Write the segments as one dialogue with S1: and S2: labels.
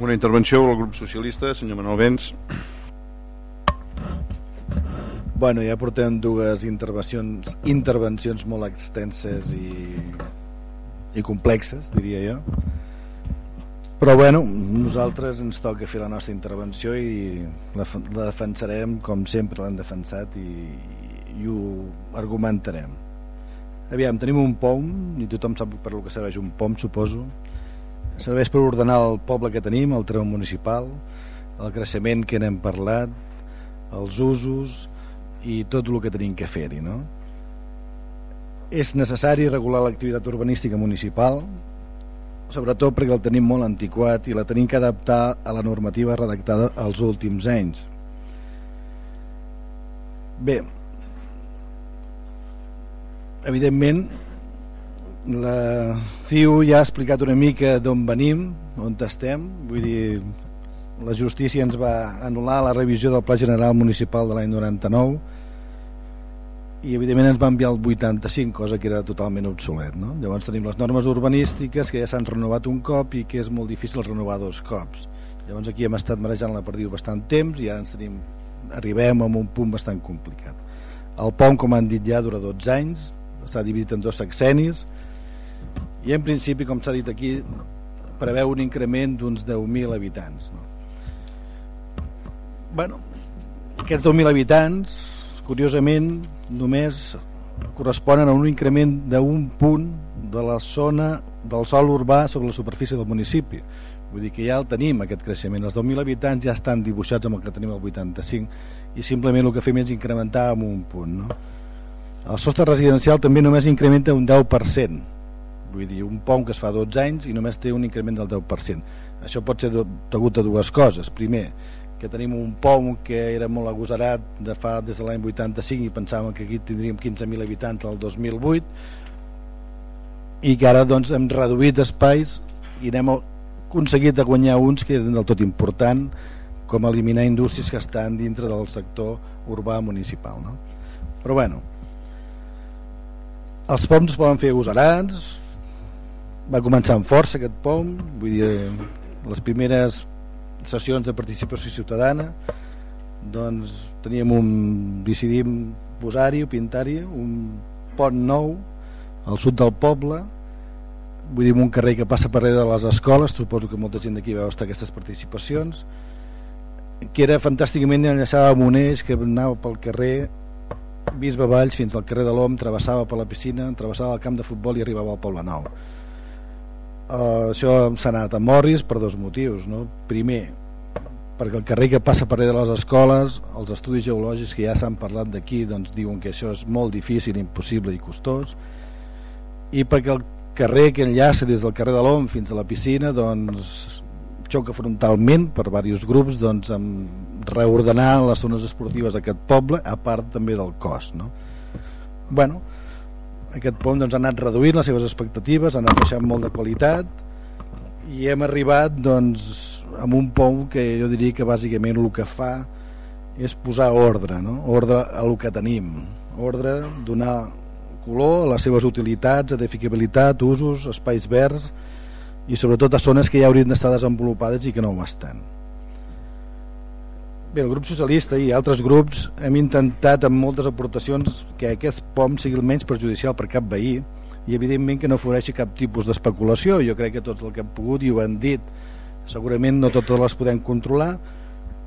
S1: Una intervenció del grup socialista, senyor Manuel Vents.
S2: Bueno, ja portem dues intervencions, intervencions molt extenses i, i complexes, diria jo. Però bueno, nosaltres ens toca fer la nostra intervenció i la, la defensarem com sempre l'hem defensat i, i ho argumentarem. Aviam, tenim un POM, i tothom sap per lo que serveix un POM, suposo, serveix per ordenar el poble que tenim, el tram municipal, el creixement que n'hem parlat, els usos i tot el que tenim que fer-hi. No? És necessari regular l'activitat urbanística municipal, sobretot perquè el tenim molt antiquat i la tenim que adaptar a la normativa redactada als últims anys. Bé, evidentment la CIU ja ha explicat una mica d'on venim, on estem, vull dir, la justícia ens va anul·lar la revisió del Pla General Municipal de l'any 99 i evidentment ens va enviar el 85, cosa que era totalment obsolet. No? Llavors tenim les normes urbanístiques que ja s'han renovat un cop i que és molt difícil renovar dos cops. Llavors aquí hem estat marejant la perdiu bastant temps i ara ens tenim, arribem a un punt bastant complicat. El POM, com han dit ja, dura 12 anys, està dividit en dos sexenis, i en principi, com s'ha dit aquí, preveu un increment d'uns 10.000 habitants. No? Bueno, aquests 10.000 habitants, curiosament, només corresponen a un increment d'un punt de la zona del sol urbà sobre la superfície del municipi. Vull dir que ja el tenim, aquest creixement. Els 10.000 habitants ja estan dibuixats amb el que tenim el 85 i simplement el que fem és incrementar amb un punt. No? El sostre residencial també només incrementa un 10%, vull dir, un pont que es fa 12 anys i només té un increment del 10%. Això pot ser degut a dues coses. Primer, que tenim un pont que era molt agosarat de fa des de l'any 85 i pensàvem que aquí tindríem 15.000 habitants el 2008 i que ara doncs hem reduït espais i hem aconseguit de guanyar uns que eren del tot important com eliminar indústries que estan dintre del sector urbà municipal no? però bueno els poms es poden fer agosarats va començar amb força aquest POM vull dir, les primeres sessions de participació ciutadana doncs teníem un decidim posar-hi o pintar-hi un pont nou al sud del poble vull dir un carrer que passa per darrere de les escoles suposo que molta gent d'aquí veu estar aquestes participacions que era fantàsticament enllaçava amb un eix que anava pel carrer Bisbe Valls fins al carrer de l'Om travessava per la piscina, travessava el camp de futbol i arribava al Poble Nou Uh, això s'ha anat a Morris per dos motius. No? Primer, perquè el carrer que passa per de les escoles, els estudis geològics que ja s'han parlat d'aquí doncs diuen que això és molt difícil, impossible i costós, i perquè el carrer que enllaça des del carrer de l'OM fins a la piscina doncs xoca frontalment per diversos grups doncs, amb reordenar les zones esportives d'aquest poble, a part també del cost. No? Bueno, aquest pont doncs, ha anat reduint les seves expectatives, ha anat baixant molt de qualitat i hem arribat doncs, amb un pont que jo diria que bàsicament el que fa és posar ordre, no? ordre a el que tenim, ordre, donar color a les seves utilitats, edificabilitat, usos, espais verds i sobretot a zones que ja haurien d'estar desenvolupades i que no ho estan. Bé, el grup socialista i altres grups hem intentat amb moltes aportacions que aquest POM sigui el menys perjudicial per cap veí i evidentment que no afavoreixi cap tipus d'especulació. Jo crec que tots el que hem pogut i ho han dit, segurament no totes les podem controlar,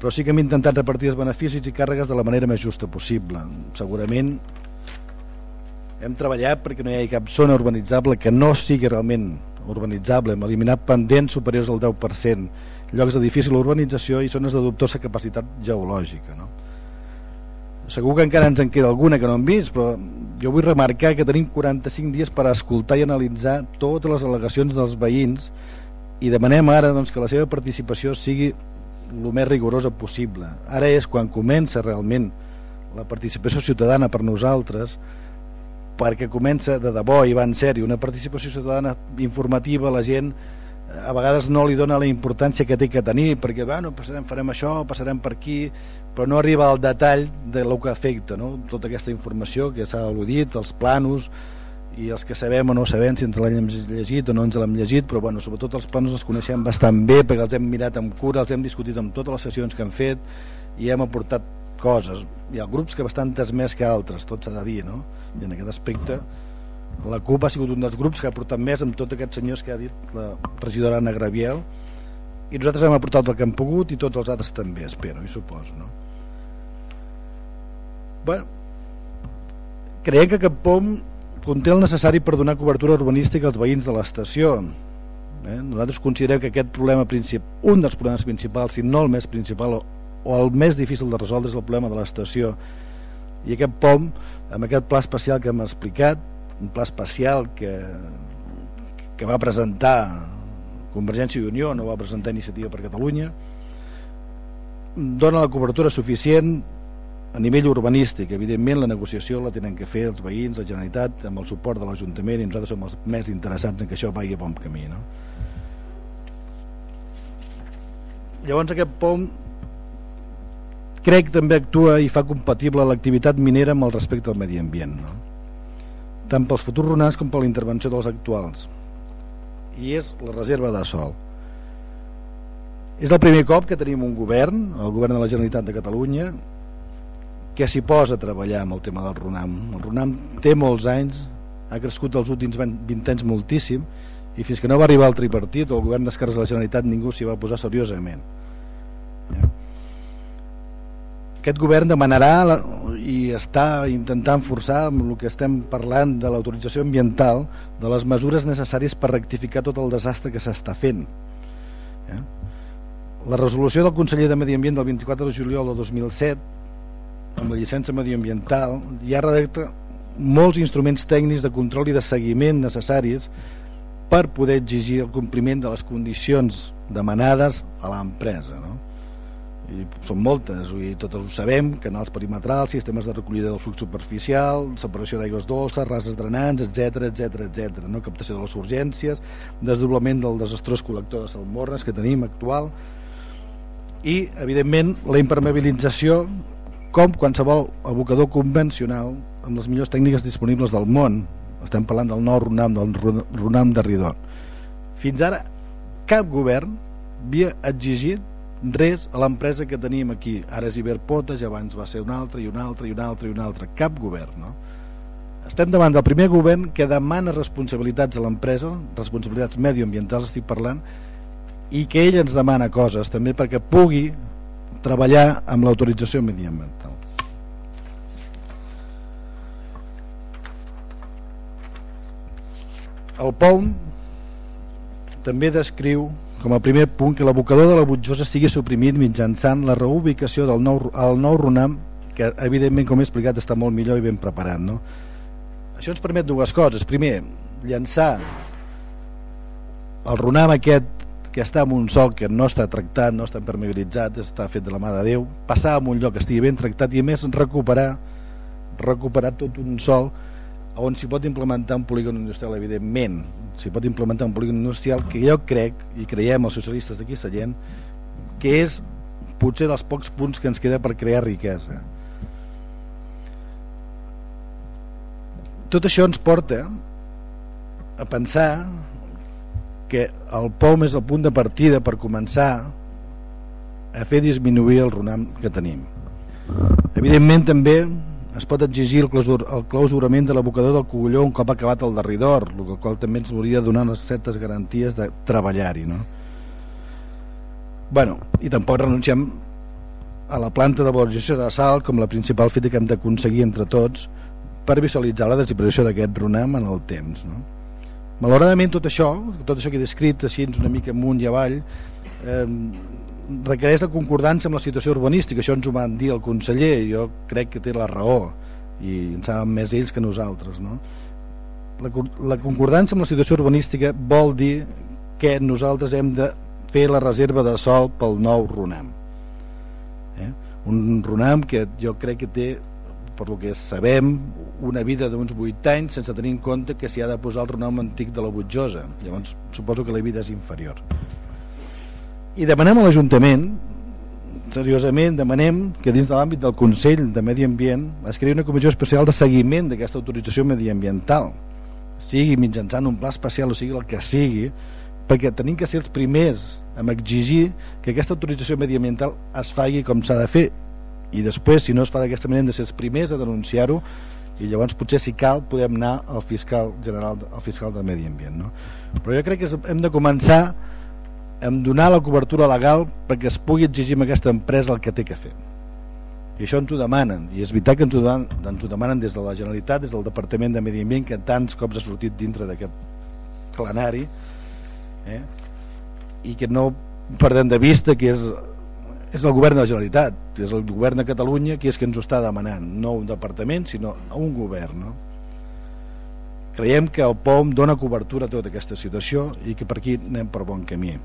S2: però sí que hem intentat repartir els beneficis i càrregues de la manera més justa possible. Segurament hem treballat perquè no hi hagi cap zona urbanitzable que no sigui realment urbanitzable, hem eliminat pendents superiors al 10%, llocs de difícil urbanització i zones de dubtosa capacitat geològica. No? Segur que encara ens en queda alguna que no hem vist, però jo vull remarcar que tenim 45 dies per escoltar i analitzar totes les al·legacions dels veïns i demanem ara doncs, que la seva participació sigui el més rigorosa possible. Ara és quan comença realment la participació ciutadana per nosaltres perquè comença de debò i va en sèrio una participació ciutadana informativa la gent a vegades no li dona la importància que té que tenir perquè bueno, passarem, farem això, passarem per aquí però no arriba al detall de lo que afecta no? tota aquesta informació que s'ha al·ludit, els planos i els que sabem o no sabem si ens l'hem llegit o no ens l'hem llegit però bueno, sobretot els plans els coneixem bastant bé perquè els hem mirat amb cura, els hem discutit amb totes les sessions que han fet i hem aportat coses hi ha grups que bastantes més que altres tot s'ha de dir no? i en aquest aspecte la CUP ha sigut un dels grups que ha portat més amb tots aquests senyors que ha dit la regidora Anna Graviel i nosaltres hem aportat el que hem pogut i tots els altres també, espero i suposo no? bueno creiem que aquest POM conté el necessari per donar cobertura urbanística als veïns de l'estació eh? nosaltres considerem que aquest problema princip un dels problemes principals, si no el més principal o, o el més difícil de resoldre és el problema de l'estació i aquest POM amb aquest pla especial que hem explicat un pla especial que, que va presentar Convergència i Unió, no va presentar Iniciativa per Catalunya, dona la cobertura suficient a nivell urbanístic. Evidentment, la negociació la tenen que fer els veïns, la Generalitat, amb el suport de l'Ajuntament, i nosaltres som els més interessats en que això vagi a bon camí. No? Llavors, aquest POM crec també actua i fa compatible l'activitat minera amb el respecte al medi ambient. No? Tant pels futurs runars com per la intervenció dels actuals. I és la reserva de sol. És el primer cop que tenim un govern el govern de la Generalitat de Catalunya que s'hi posa a treballar amb el tema del runam. El runam té molts anys ha crescut els últims 20 anys moltíssim i fins que no va arribar el tripartit o el govern d'esquerres de la Generalitat ningú s'hi va posar seriosament. Ja aquest govern demanarà la, i està intentant forçar amb el que estem parlant de l'autorització ambiental de les mesures necessàries per rectificar tot el desastre que s'està fent eh? la resolució del conseller de Medi Ambient del 24 de juliol del 2007 amb la llicència medioambiental ja redacta molts instruments tècnics de control i de seguiment necessaris per poder exigir el compliment de les condicions demanades a l'empresa no? I són moltes, vull dir, totes ho sabem canals perimetrals, sistemes de recollida del flux superficial, separació d'aigües dolces rases drenants, etc etc etc. No? captació de les urgències desdoblament del desastrós col·lector de salmorres que tenim actual i evidentment la impermeabilització com qualsevol abocador convencional amb les millors tècniques disponibles del món estem parlant del nou runam del runam de Ridon fins ara cap govern havia exigit res a l'empresa que tenim aquí. Ara és Iberpotes i abans va ser un altre i un altre i un altre i un altre cap govern no? estem davant del primer govern que demana responsabilitats a l'empresa responsabilitats medioambientals estic parlant i que ell ens demana coses també perquè pugui treballar amb l'autorització mediambiental. El POM també descriu com a primer punt que l'abocador de la Butjosa sigui suprimit mitjançant la reubicació del nou, al nou Runam que evidentment com he explicat està molt millor i ben preparat no? això ens permet dues coses primer, llançar el Runam aquest que està en un sol que no està tractat no està impermeabilitzat, està fet de la mà de Déu passar a un lloc que estigui ben tractat i a més recuperar recuperar tot un sol on s'hi pot implementar un polígon industrial evidentment. S'hi pot implementar un polígon industrial que jo crec i creiem els socialistes d'aquí Sallent que és potser dels pocs punts que ens queda per crear riquesa. Tot això ens porta a pensar que el POM és el punt de partida per començar a fer disminuir el runam que tenim. Evidentment també es pot exigir el, clausur, el clausurament de l'abocador del Cogulló un cop acabat el derridor, el qual també ens hauria de donar unes certes garanties de treballar-hi. No? Bueno, I tampoc renunciem a la planta de valorització de sal com la principal fita que hem d'aconseguir entre tots per visualitzar la desaparició d'aquest runam en el temps. No? Malauradament tot això, tot això que he descrit així una mica amunt i avall, eh, requereix la concordància amb la situació urbanística això ens ho van dir el conseller i jo crec que té la raó i en saben més ells que nosaltres no? la, la concordància amb la situació urbanística vol dir que nosaltres hem de fer la reserva de sol pel nou RUNAM eh? un RUNAM que jo crec que té per lo que sabem una vida d'uns 8 anys sense tenir en compte que s'hi ha de posar el RUNAM antic de la Butjosa llavors suposo que la vida és inferior i demanem a l'Ajuntament seriosament demanem que dins de l'àmbit del Consell de Medi Ambient es creï una comissió especial de seguiment d'aquesta autorització mediambiental sigui mitjançant un pla especial o sigui el que sigui perquè tenim que ser els primers en exigir que aquesta autorització mediambiental es faci com s'ha de fer i després si no es fa d'aquesta manera hem de ser els primers a denunciar-ho i llavors potser si cal podem anar al fiscal general al fiscal de Medi Ambient no? però jo crec que hem de començar hem donar la cobertura legal perquè es pugui exigir a aquesta empresa el que té que fer i això ens ho demanen i és veritat que ens ho, demanen, ens ho demanen des de la Generalitat, des del Departament de Medi Ambient que tants cops ha sortit dintre d'aquest plenari eh? i que no perdem de vista que és, és el govern de la Generalitat és el govern de Catalunya qui és que ens ho està demanant no un departament sinó un govern no? creiem que el POM dona cobertura a tota aquesta situació i que per aquí anem per bon camí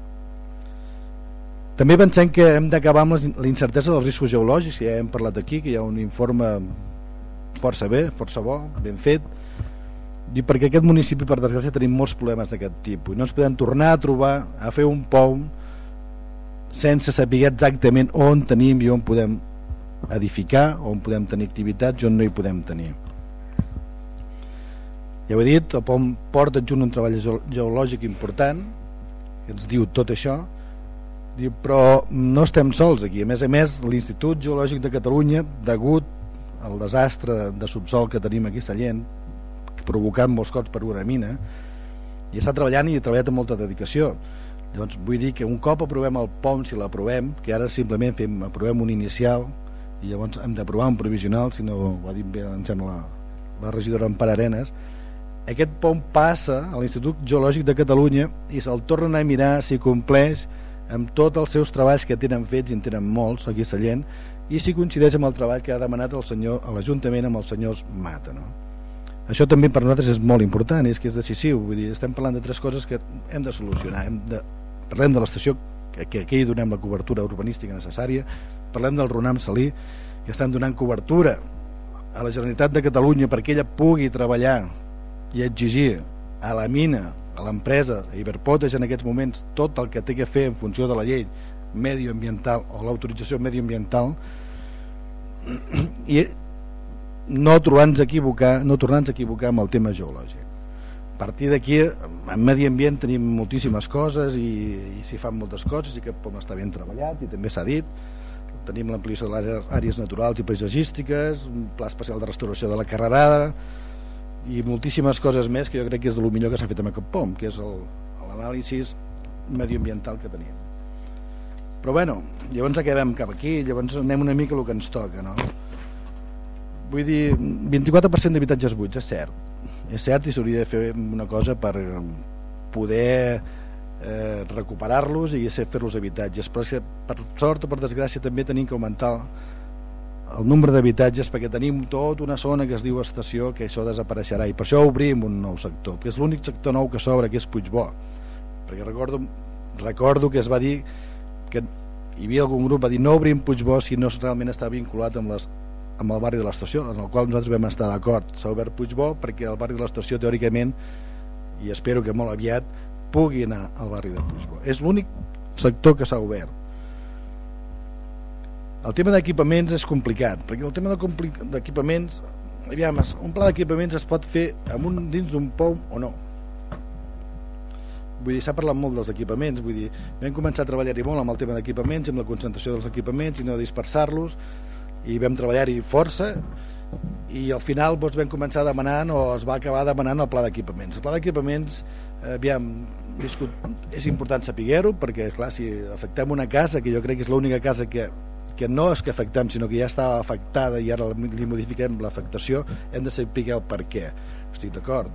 S2: també pensem que hem d'acabar amb la incertesa dels riscos geològics, ja hem parlat aquí, que hi ha un informe força bé, força bo, ben fet, i perquè aquest municipi, per desgràcia, tenim molts problemes d'aquest tipus, i no ens podem tornar a trobar a fer un pont sense saber exactament on tenim i on podem edificar, on podem tenir activitats i on no hi podem tenir. Ja ho he dit, el pont porta adjunt un treball geològic important, ens diu tot això, Diu, però no estem sols aquí. A més a més, l'Institut Geològic de Catalunya, degut al desastre de subsol que tenim aquí a Sallent, provocant molts cops per una mina, i està treballant i ha treballat amb molta dedicació. Llavors, vull dir que un cop aprovem el POM, si l'aprovem, que ara simplement fem, aprovem un inicial, i llavors hem d'aprovar un provisional, si no ho ha dit bé, em sembla, la, la regidora Empar Arenes, aquest POM passa a l'Institut Geològic de Catalunya i se'l tornen a mirar si compleix amb tots els seus treballs que tenen fets, i en tenen molts aquí a Sallent, i si coincideix amb el treball que ha demanat el senyor a l'Ajuntament amb els senyors Mata. No? Això també per nosaltres és molt important, és que és decisiu, vull dir, estem parlant de tres coses que hem de solucionar. Hem de, parlem de l'estació, que, que aquí donem la cobertura urbanística necessària, parlem del Ronam Salí, que estan donant cobertura a la Generalitat de Catalunya perquè ella pugui treballar i exigir a la mina l'empresa, Iberpotes en aquests moments, tot el que té que fer en funció de la llei medioambiental o l'autorització medioambiental i no trobar-nos equivocar, no tornar-nos a equivocar amb el tema geològic. A partir d'aquí, en medi ambient tenim moltíssimes coses i, i s'hi fan moltes coses i que pot estar ben treballat i també s'ha dit tenim l'ampliació de les àrees naturals i paisatgístiques, un pla especial de restauració de la carrerada, i moltíssimes coses més que jo crec que és de lo millor que s'ha fet amb aquest POM que és l'anàlisi medioambiental que tenim. Però bueno, llavors acabem cap aquí llavors anem una mica el que ens toca no? vull dir 24% d'habitatges buits, és cert. És cert i s'hauria de fer una cosa per poder eh, recuperar-los i fer-los habitatges. Però per sort o per desgràcia també tenim que augmentar el nombre d'habitatges perquè tenim tota una zona que es diu estació que això desapareixerà i per això obrim un nou sector que és l'únic sector nou que s'obre que és Puigbó perquè recordo, recordo que es va dir que hi havia algun grup va dir no obrim Puigbó si no realment està vinculat amb, les, amb el barri de l'estació en el qual nosaltres vam estar d'acord. S'ha obert Puigbó perquè el barri de l'estació teòricament i espero que molt aviat pugui anar al barri de Puigbó és l'únic sector que s'ha obert el tema d'equipaments és complicat, perquè el tema d'equipaments, aviam, un pla d'equipaments es pot fer amb un, dins d'un pou o no. Vull dir, s'ha parlat molt dels equipaments, vull dir, vam començar a treballar-hi molt amb el tema d'equipaments, amb la concentració dels equipaments i no dispersar-los, i vam treballar-hi força, i al final doncs, vam començar demanant o es va acabar demanant el pla d'equipaments. El pla d'equipaments, aviam, és important saber-ho, perquè clar, si afectem una casa, que jo crec que és l'única casa que que no és que afectem, sinó que ja estava afectada i ara li modifiquem l'afectació, hem de saber el per què. Estic d'acord.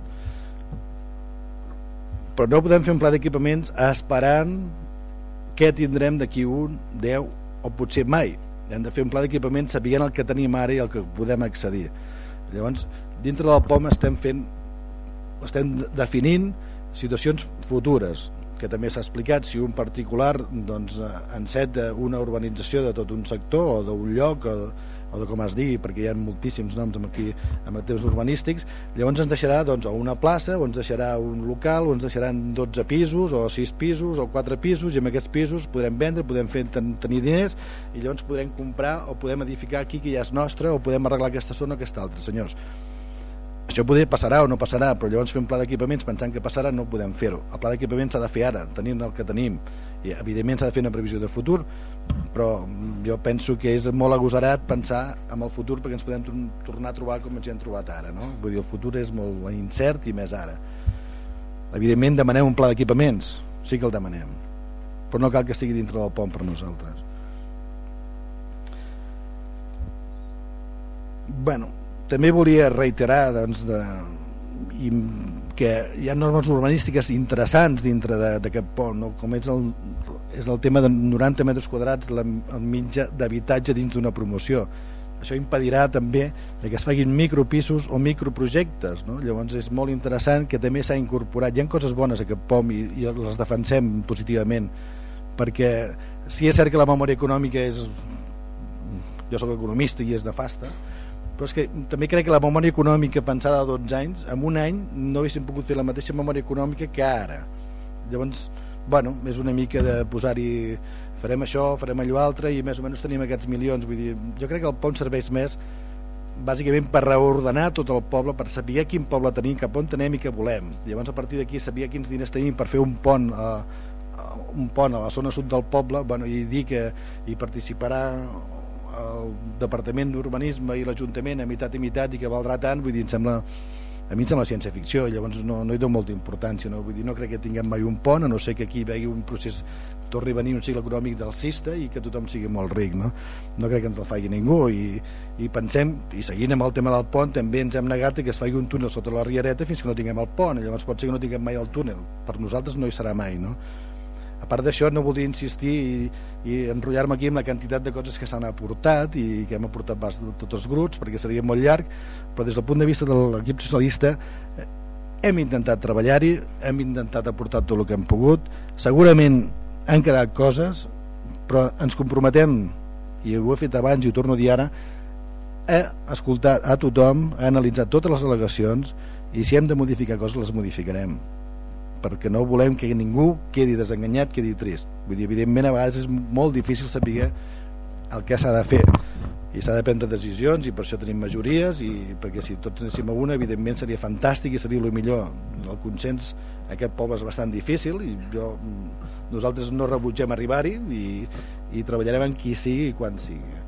S2: Però no podem fer un pla d'equipaments esperant què tindrem d'aquí un, 10 o potser mai. Hem de fer un pla d'equipaments sabent el que tenim ara i el que podem accedir. Llavors, dintre del POM estem fent estem definint situacions futures que també s'ha explicat, si un particular doncs, eh, enceta una urbanització de tot un sector o d'un lloc o, o de com es digui, perquè hi ha moltíssims noms aquí amb els temps urbanístics, llavors ens deixarà doncs, una plaça, o ens deixarà un local, o ens deixaran 12 pisos, o 6 pisos, o 4 pisos, i amb aquests pisos podrem vendre, podem fer ten tenir diners, i llavors podrem comprar o podem edificar aquí que ja és nostre, o podem arreglar aquesta zona o aquesta altra. Senyors, això poder passarà o no passarà, però llavors fer un pla d'equipaments pensant que passarà no podem fer-ho. El pla d'equipaments s'ha de fer ara, tenint el que tenim. I, evidentment s'ha de fer una previsió de futur, però jo penso que és molt agosarat pensar en el futur perquè ens podem tornar a trobar com ens hem trobat ara. No? Vull dir, el futur és molt incert i més ara. Evidentment demanem un pla d'equipaments, sí que el demanem, però no cal que estigui dintre del pont per nosaltres. Bueno, també volia reiterar doncs, de, i, que hi ha normes urbanístiques interessants dintre d'aquest pont, no? com és el, és el tema de 90 metres quadrats la, el mitja d'habitatge dins d'una promoció. Això impedirà també que es facin micropisos o microprojectes. No? Llavors és molt interessant que també s'ha incorporat. Hi ha coses bones a aquest POM i, i les defensem positivament perquè si és cert que la memòria econòmica és jo sóc economista i és nefasta però és que també crec que la memòria econòmica pensada a 12 anys, en un any no haguéssim pogut fer la mateixa memòria econòmica que ara. Llavors, bueno, és una mica de posar-hi farem això, farem allò altre i més o menys tenim aquests milions. Vull dir, jo crec que el pont serveix més bàsicament per reordenar tot el poble per saber quin poble tenim, cap on tenem i què volem. Llavors a partir d'aquí saber quins diners tenim per fer un pont a, a, un pont a la zona sud del poble bueno, i dir que hi participarà el Departament d'Urbanisme i l'Ajuntament a meitat i meitat i que valdrà tant, vull dir, em sembla a mi em sembla ciència-ficció, llavors no, no hi dono molta importància, no? Vull dir, no crec que tinguem mai un pont, a no ser que aquí vegi un procés torni a venir un cicle econòmic del cista i que tothom sigui molt ric, no? No crec que ens el faci ningú i, i pensem, i seguint amb el tema del pont, també ens hem negat que es faci un túnel sota la Riereta fins que no tinguem el pont, llavors pot ser que no tinguem mai el túnel, per nosaltres no hi serà mai, no? A part d'això, no voldria insistir i, i enrotllar-me aquí amb la quantitat de coses que s'han aportat i que hem aportat pas de tots els grups, perquè seria molt llarg, però des del punt de vista de l'equip socialista eh, hem intentat treballar-hi, hem intentat aportar tot el que hem pogut, segurament han quedat coses, però ens comprometem, i ho he fet abans i ho torno a dir ara, a escoltar a tothom, a analitzar totes les al·legacions i si hem de modificar coses les modificarem perquè no volem que ningú quedi desenganyat, quedi trist. Vull dir, evidentment, a vegades és molt difícil saber el que s'ha de fer. I s'ha de prendre decisions i per això tenim majories i perquè si tots anéssim a una evidentment seria fantàstic i seria el millor. El consens aquest poble és bastant difícil i jo, nosaltres no rebutgem arribar-hi i, i treballarem en qui sigui i quan sigui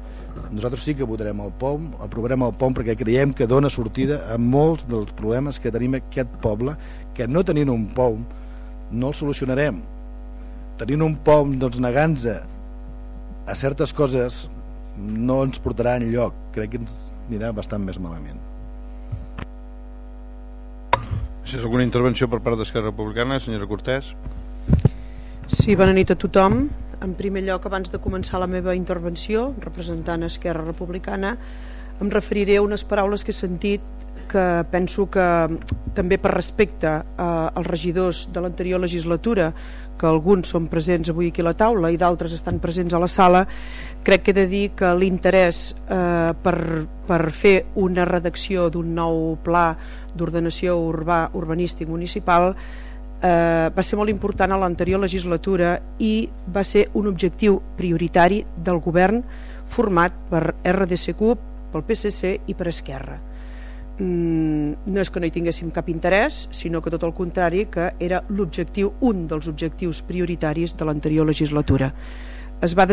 S2: nosaltres sí que votarem el POM aprovarem el POM perquè creiem que dona sortida a molts dels problemes que tenim aquest poble que no tenint un POM no el solucionarem tenint un POM doncs negant-se a certes coses no ens portarà en lloc crec que ens anirà bastant més malament
S1: Si és alguna intervenció per part d'Esquerra Republicana, senyora Cortés?
S3: Sí, bona nit a tothom. En primer lloc, abans de començar la meva intervenció, representant Esquerra Republicana, em referiré a unes paraules que he sentit que penso que també per respecte als regidors de l'anterior legislatura que alguns són presents avui aquí a la taula i d'altres estan presents a la sala crec que he de dir que l'interès eh, per, per fer una redacció d'un nou pla d'ordenació urbà urbanístic municipal eh, va ser molt important a l'anterior legislatura i va ser un objectiu prioritari del govern format per RDC-CUP, pel PSC i per Esquerra mm, no és que no hi tinguéssim cap interès, sinó que tot el contrari, que era l'objectiu, un dels objectius prioritaris de l'anterior legislatura. Es va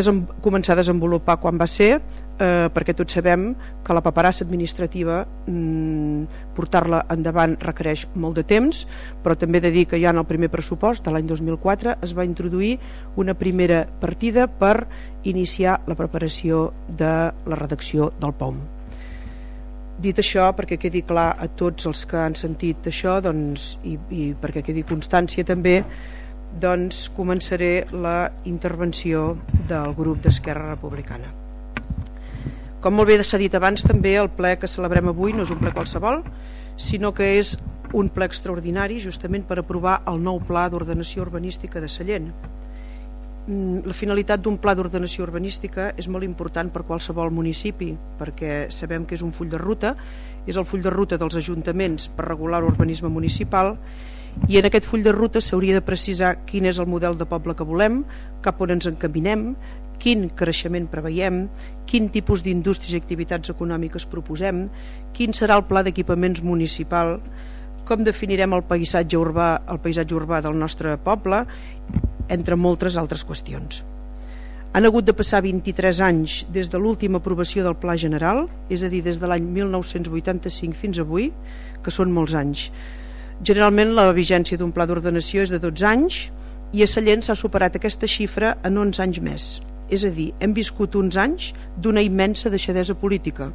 S3: començar a desenvolupar quan va ser, eh, perquè tots sabem que la paperassa administrativa mm, portar-la endavant requereix molt de temps, però també he de dir que ja en el primer pressupost de l'any 2004 es va introduir una primera partida per iniciar la preparació de la redacció del POM Dit això, perquè quedi clar a tots els que han sentit això doncs, i, i perquè quedi constància també, doncs començaré la intervenció del grup d'Esquerra Republicana. Com molt bé s'ha dit abans, també el ple que celebrem avui no és un ple qualsevol, sinó que és un ple extraordinari justament per aprovar el nou pla d'ordenació urbanística de Sallent. Mm, la finalitat d'un pla d'ordenació urbanística és molt important per qualsevol municipi perquè sabem que és un full de ruta és el full de ruta dels ajuntaments per regular l'urbanisme municipal i en aquest full de ruta s'hauria de precisar quin és el model de poble que volem, cap on ens encaminem, quin creixement preveiem, quin tipus d'indústries i activitats econòmiques proposem, quin serà el pla d'equipaments municipal, com definirem el paisatge urbà, el paisatge urbà del nostre poble, entre moltes altres qüestions. Han hagut de passar 23 anys des de l'última aprovació del Pla General, és a dir, des de l'any 1985 fins avui, que són molts anys. Generalment la vigència d'un pla d'ordenació és de 12 anys i a Sallent s'ha superat aquesta xifra en 11 anys més. És a dir, hem viscut uns anys d'una immensa deixadesa política.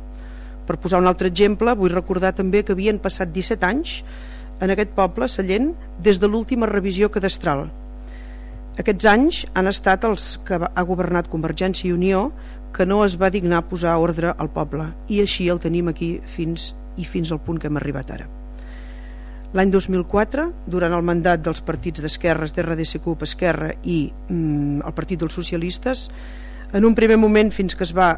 S3: Per posar un altre exemple, vull recordar també que havien passat 17 anys en aquest poble, Sallent, des de l'última revisió cadastral. Aquests anys han estat els que ha governat Convergència i Unió que no es va dignar posar ordre al poble i així el tenim aquí fins i fins al punt que hem arribat ara. L'any 2004, durant el mandat dels partits d'esquerres d'RDC CUP, Esquerra i mm, el Partit dels Socialistes, en un primer moment fins que es va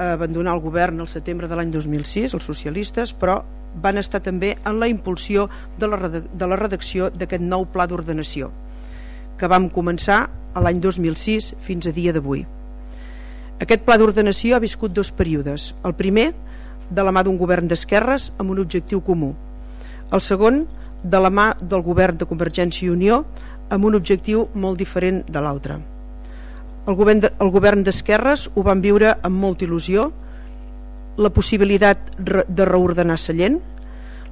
S3: abandonar el govern el setembre de l'any 2006, els socialistes, però van estar també en la impulsió de la, de la redacció d'aquest nou pla d'ordenació, que vam començar a l'any 2006 fins a dia d'avui. Aquest pla d'ordenació ha viscut dos períodes. El primer, de la mà d'un govern d'esquerres amb un objectiu comú, el segon de la mà del govern de Convergència i Unió amb un objectiu molt diferent de l'altre el govern d'esquerres ho van viure amb molta il·lusió la possibilitat de reordenar Sallent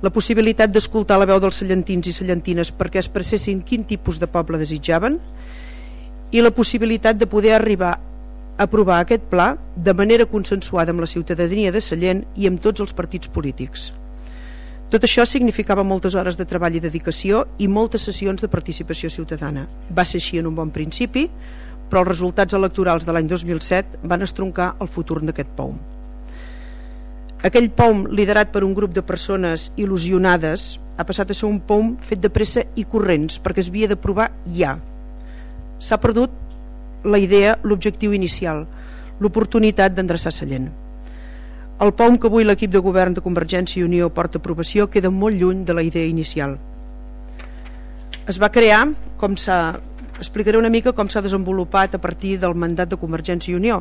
S3: la possibilitat d'escoltar la veu dels sallentins i sallentines perquè es expressessin quin tipus de poble desitjaven i la possibilitat de poder arribar a aprovar aquest pla de manera consensuada amb la ciutadania de Sallent i amb tots els partits polítics. Tot això significava moltes hores de treball i dedicació i moltes sessions de participació ciutadana. Va ser així en un bon principi, però els resultats electorals de l'any 2007 van estroncar el futur d'aquest POUM. Aquell POUM, liderat per un grup de persones il·lusionades, ha passat a ser un POUM fet de pressa i corrents, perquè es havia d'aprovar ja. S'ha perdut la idea, l'objectiu inicial, l'oportunitat d'endreçar Sallent. El POM que avui l'equip de govern de Convergència i Unió porta aprovació queda molt lluny de la idea inicial. Es va crear, com s'ha... explicaré una mica com s'ha desenvolupat a partir del mandat de Convergència i Unió.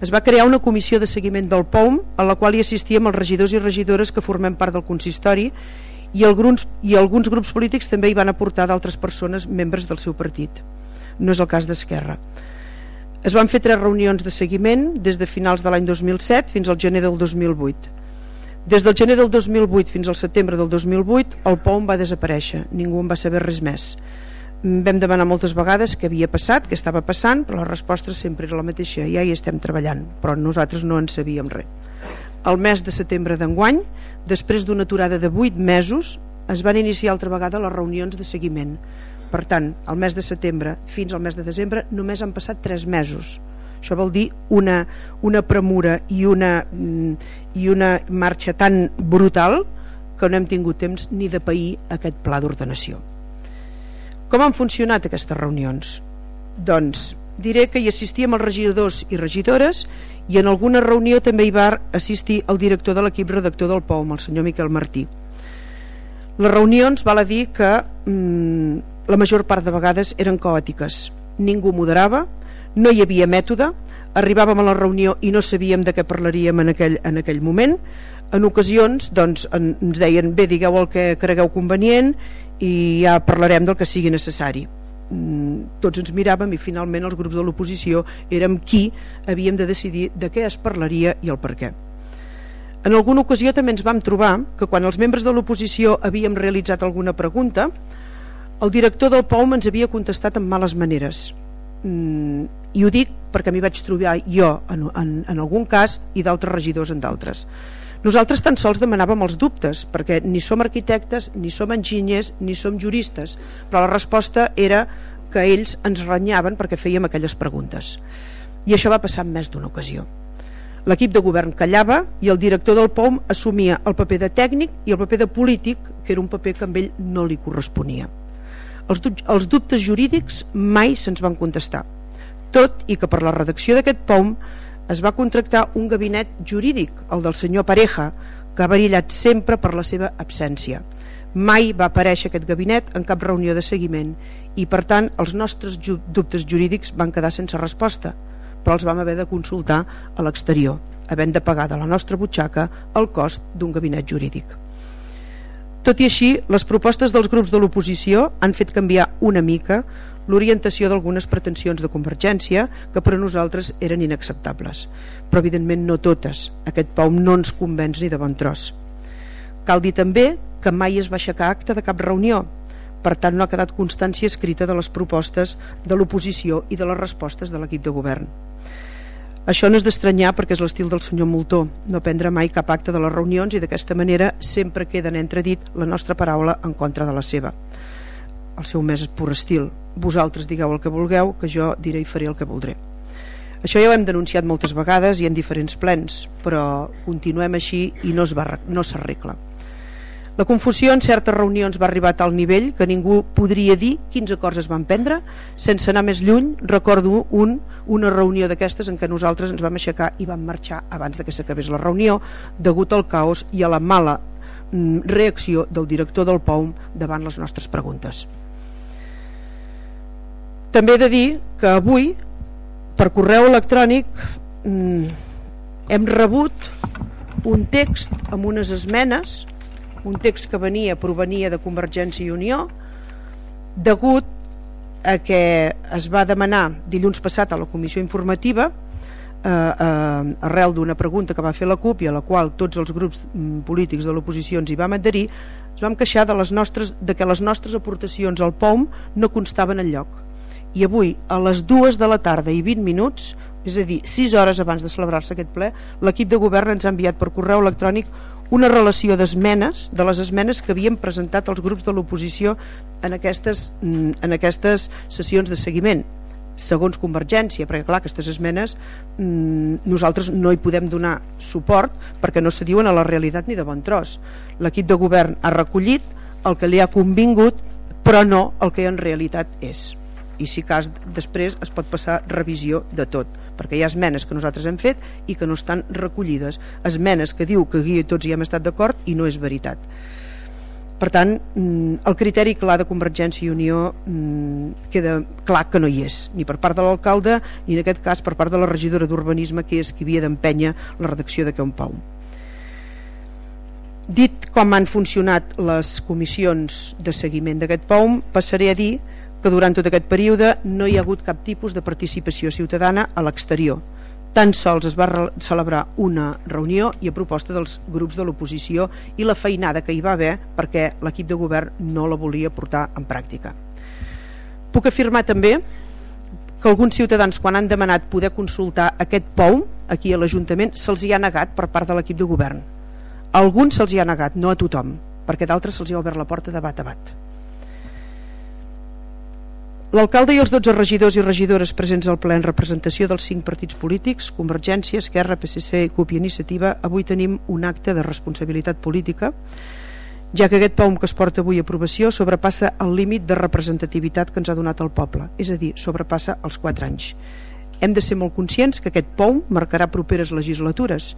S3: Es va crear una comissió de seguiment del POM a la qual hi assistíem els regidors i regidores que formem part del consistori i alguns, i alguns grups polítics també hi van aportar d'altres persones membres del seu partit. No és el cas d'Esquerra. Es van fer tres reunions de seguiment des de finals de l'any 2007 fins al gener del 2008. Des del gener del 2008 fins al setembre del 2008 el POM va desaparèixer, ningú en va saber res més. Vam demanar moltes vegades què havia passat, què estava passant, però la resposta sempre era la mateixa, ja hi estem treballant, però nosaltres no en sabíem res. El mes de setembre d'enguany, després d'una aturada de 8 mesos, es van iniciar altra vegada les reunions de seguiment per tant, el mes de setembre fins al mes de desembre només han passat 3 mesos. Això vol dir una, una premura i una, mm, i una marxa tan brutal que no hem tingut temps ni de pair aquest pla d'ordenació. Com han funcionat aquestes reunions? Doncs diré que hi assistíem els regidors i regidores i en alguna reunió també hi va assistir el director de l'equip redactor del POM, el senyor Miquel Martí. Les reunions val a dir que mmm, la major part de vegades eren caòtiques. Ningú moderava, no hi havia mètode, arribàvem a la reunió i no sabíem de què parlaríem en aquell, en aquell moment. En ocasions doncs, en, ens deien, bé, digueu el que cregueu convenient i ja parlarem del que sigui necessari. Mm, tots ens miràvem i finalment els grups de l'oposició érem qui havíem de decidir de què es parlaria i el per què. En alguna ocasió també ens vam trobar que quan els membres de l'oposició havíem realitzat alguna pregunta el director del POUM ens havia contestat amb males maneres. Mm, i ho dic perquè m'hi vaig trobar jo en, en, en algun cas i d'altres regidors en d'altres. Nosaltres tan sols demanàvem els dubtes perquè ni som arquitectes, ni som enginyers ni som juristes però la resposta era que ells ens renyaven perquè fèiem aquelles preguntes. I això va passar en més d'una ocasió. L'equip de govern callava i el director del POM assumia el paper de tècnic i el paper de polític que era un paper que a ell no li corresponia els, els dubtes jurídics mai se'ns van contestar, tot i que per la redacció d'aquest POM es va contractar un gabinet jurídic, el del senyor Pareja, que ha varillat sempre per la seva absència. mai va aparèixer aquest gabinet en cap reunió de seguiment i per tant els nostres dubtes jurídics van quedar sense resposta però els vam haver de consultar a l'exterior havent de pagar de la nostra butxaca el cost d'un gabinet jurídic tot i així, les propostes dels grups de l'oposició han fet canviar una mica l'orientació d'algunes pretensions de Convergència que per a nosaltres eren inacceptables. Però evidentment no totes. Aquest POM no ens convenç ni de bon tros. Cal dir també que mai es va aixecar acte de cap reunió, per tant no ha quedat constància escrita de les propostes de l'oposició i de les respostes de l'equip de govern. Això no és d'estranyar perquè és l'estil del senyor Moltó, no prendre mai cap acte de les reunions i d'aquesta manera sempre queda en entredit la nostra paraula en contra de la seva. El seu més pur estil. Vosaltres digueu el que vulgueu, que jo diré i faré el que voldré. Això ja ho hem denunciat moltes vegades i en diferents plens, però continuem així i no s'arregla. No la confusió en certes reunions va arribar a tal nivell que ningú podria dir quins acords es van prendre. Sense anar més lluny, recordo un, una reunió d'aquestes en què nosaltres ens vam aixecar i vam marxar abans de que s'acabés la reunió degut al caos i a la mala mm, reacció del director del POUM davant les nostres preguntes. També he de dir que avui, per correu electrònic, mm, hem rebut un text amb unes esmenes un text que venia provenia de Convergència i Unió degut a que es va demanar dilluns passat a la comissió informativa eh, eh, arrel d'una pregunta que va fer la CUP i a la qual tots els grups mm, polítics de l'oposició ens hi vam adherir ens vam queixar de, les nostres, de que les nostres aportacions al POM no constaven en lloc i avui a les dues de la tarda i 20 minuts és a dir, 6 hores abans de celebrar-se aquest ple l'equip de govern ens ha enviat per correu electrònic una relació d'esmenes de les esmenes que havien presentat els grups de l'oposició en, aquestes, mm, en aquestes sessions de seguiment segons Convergència, perquè clar, aquestes esmenes mmm, nosaltres no hi podem donar suport perquè no se diuen a la realitat ni de bon tros. L'equip de govern ha recollit el que li ha convingut però no el que en realitat és i si cas després es pot passar revisió de tot perquè hi ha esmenes que nosaltres hem fet i que no estan recollides. Esmenes que diu que aquí tots hi hem estat d'acord i no és veritat. Per tant mm, el criteri clar de Convergència i Unió mm, queda clar que no hi és ni per part de l'alcalde ni en aquest cas per part de la regidora d'Urbanisme que és qui havia d'empènyer la redacció de un Pau. Dit com han funcionat les comissions de seguiment d'aquest POUM, passaré a dir durant tot aquest període no hi ha hagut cap tipus de participació ciutadana a l'exterior. Tan sols es va celebrar una reunió i a proposta dels grups de l'oposició i la feinada que hi va haver perquè l'equip de govern no la volia portar en pràctica. Puc afirmar també que alguns ciutadans quan han demanat poder consultar aquest POU aquí a l'Ajuntament se'ls hi ha negat per part de l'equip de govern. A alguns se'ls hi ha negat, no a tothom, perquè d'altres se'ls hi ha obert la porta de bat a bat. L'alcalde i els 12 regidors i regidores presents al ple en representació dels cinc partits polítics, Convergència, Esquerra, PSC, CUP i Iniciativa, avui tenim un acte de responsabilitat política, ja que aquest POM que es porta avui a aprovació sobrepassa el límit de representativitat que ens ha donat el poble, és a dir, sobrepassa els 4 anys. Hem de ser molt conscients que aquest POM marcarà properes legislatures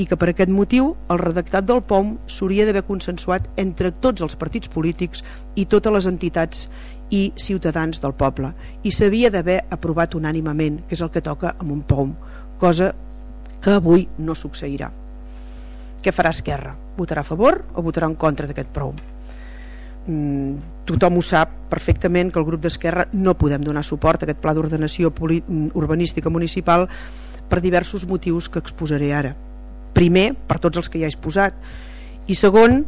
S3: i que per aquest motiu el redactat del POM s'hauria d'haver consensuat entre tots els partits polítics i totes les entitats i ciutadans del poble i s'havia d'haver aprovat unànimament que és el que toca amb un POM cosa que avui no succeirà què farà Esquerra? votarà a favor o votarà en contra d'aquest POM? Mm, tothom ho sap perfectament que el grup d'Esquerra no podem donar suport a aquest pla d'ordenació mm, urbanística municipal per diversos motius que exposaré ara primer, per tots els que ja he exposat i segon,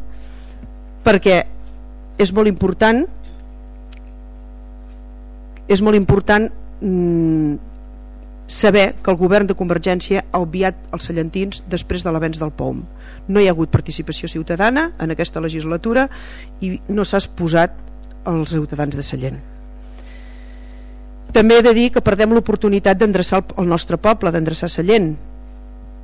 S3: perquè és molt important és molt important mm, saber que el govern de Convergència ha obviat els cellentins després de l'avenç del POM. No hi ha hagut participació ciutadana en aquesta legislatura i no s'ha exposat als ciutadans de Sallent. També he de dir que perdem l'oportunitat d'endreçar el nostre poble, d'endreçar Sallent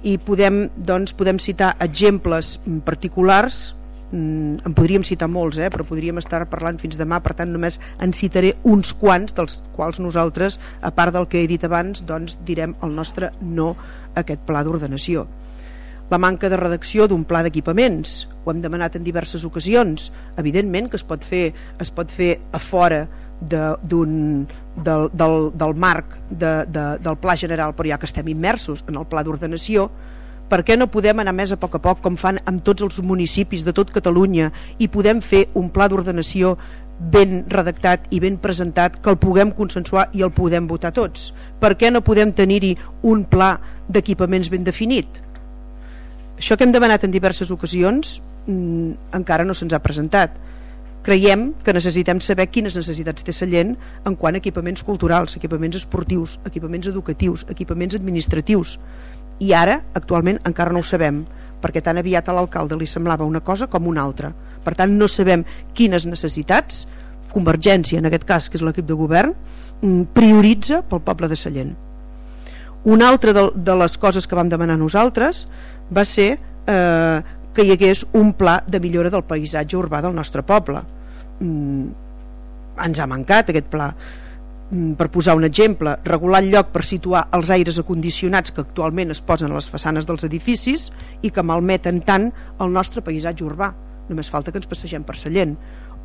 S3: i podem, doncs, podem citar exemples particulars en podríem citar molts, eh, però podríem estar parlant fins demà, per tant només en citaré uns quants, dels quals nosaltres, a part del que he dit abans, doncs direm el nostre no a aquest pla d'ordenació. la manca de redacció d'un pla d'equipaments ho hem demanat en diverses ocasions evidentment que es pot fer, es pot fer a fora de, del, del, del marc de, de, del pla general però ja que estem immersos en el pla d'ordenació per què no podem anar més a poc a poc com fan amb tots els municipis de tot Catalunya i podem fer un pla d'ordenació ben redactat i ben presentat que el puguem consensuar i el podem votar tots. Per què no podem tenir-hi un pla d'equipaments ben definit? Això que hem demanat en diverses ocasions mm, encara no se'ns ha presentat. Creiem que necessitem saber quines necessitats té Sallent en quant a equipaments culturals, equipaments esportius, equipaments educatius, equipaments administratius i ara, actualment, encara no ho sabem perquè tan aviat a l'alcalde li semblava una cosa com una altra. Per tant no sabem quines necessitats Convergència, en aquest cas que és l'equip de govern mm, prioritza pel poble de Sallent. Una altra de, de les coses que vam demanar nosaltres va ser eh, que hi hagués un pla de millora del paisatge urbà del nostre poble. Mm, ens ha mancat aquest pla per posar un exemple, regular el lloc per situar els aires acondicionats que actualment es posen a les façanes dels edificis i que malmeten tant el nostre paisatge urbà. Només falta que ens passegem per Sallent.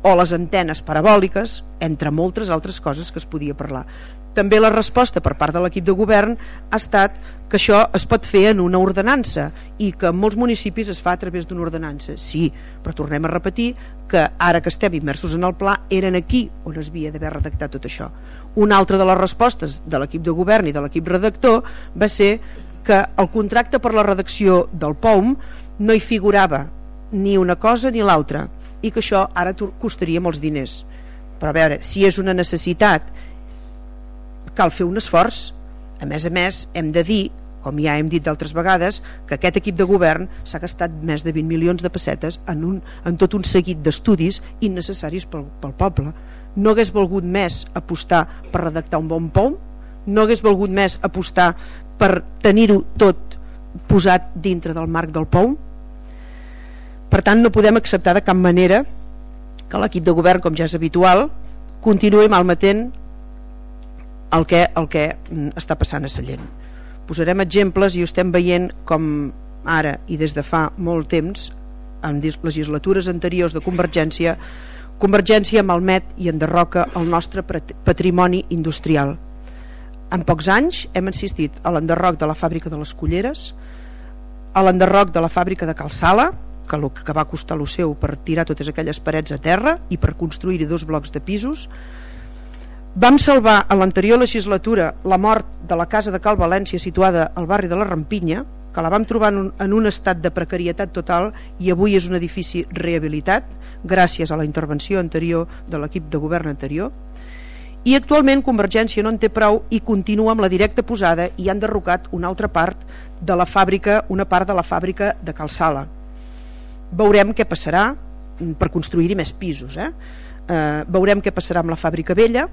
S3: O les antenes parabòliques entre moltes altres coses que es podia parlar. També la resposta per part de l'equip de govern ha estat que això es pot fer en una ordenança i que en molts municipis es fa a través d'una ordenança. Sí, però tornem a repetir que ara que estem immersos en el pla eren aquí on es havia d'haver redactat tot això una altra de les respostes de l'equip de govern i de l'equip redactor va ser que el contracte per la redacció del POUM no hi figurava ni una cosa ni l'altra i que això ara costaria molts diners. Però a veure, si és una necessitat cal fer un esforç. A més a més hem de dir com ja hem dit d'altres vegades que aquest equip de govern s'ha gastat més de 20 milions de pessetes en, un, en tot un seguit d'estudis innecessaris pel, pel poble no hagués volgut més apostar per redactar un bon pom? No hagués volgut més apostar per tenir-ho tot posat dintre del marc del POM? Per tant no podem acceptar de cap manera que l'equip de govern com ja és habitual continuï malmetent el que, el que mm, està passant a Sallent posarem exemples i ho estem veient com ara i des de fa molt temps en legislatures anteriors de Convergència Convergència malmet i enderroca el nostre patrimoni industrial. En pocs anys hem assistit a l'enderroc de la fàbrica de les Culleres a l'enderroc de la fàbrica de Calçala que, el que va costar lo seu per tirar totes aquelles parets a terra i per construir-hi dos blocs de pisos. Vam salvar a l'anterior legislatura la mort de la casa de Cal València situada al barri de la Rampinya que la vam trobar en un, en un estat de precarietat total i avui és un edifici rehabilitat gràcies a la intervenció anterior de l'equip de govern anterior. I actualment Convergència no en té prou i continua amb la directa posada i han derrocat una altra part de la fàbrica, una part de la fàbrica de Calçala. Veurem què passarà per construir-hi més pisos eh? Eh, veurem què passarà amb la fàbrica vella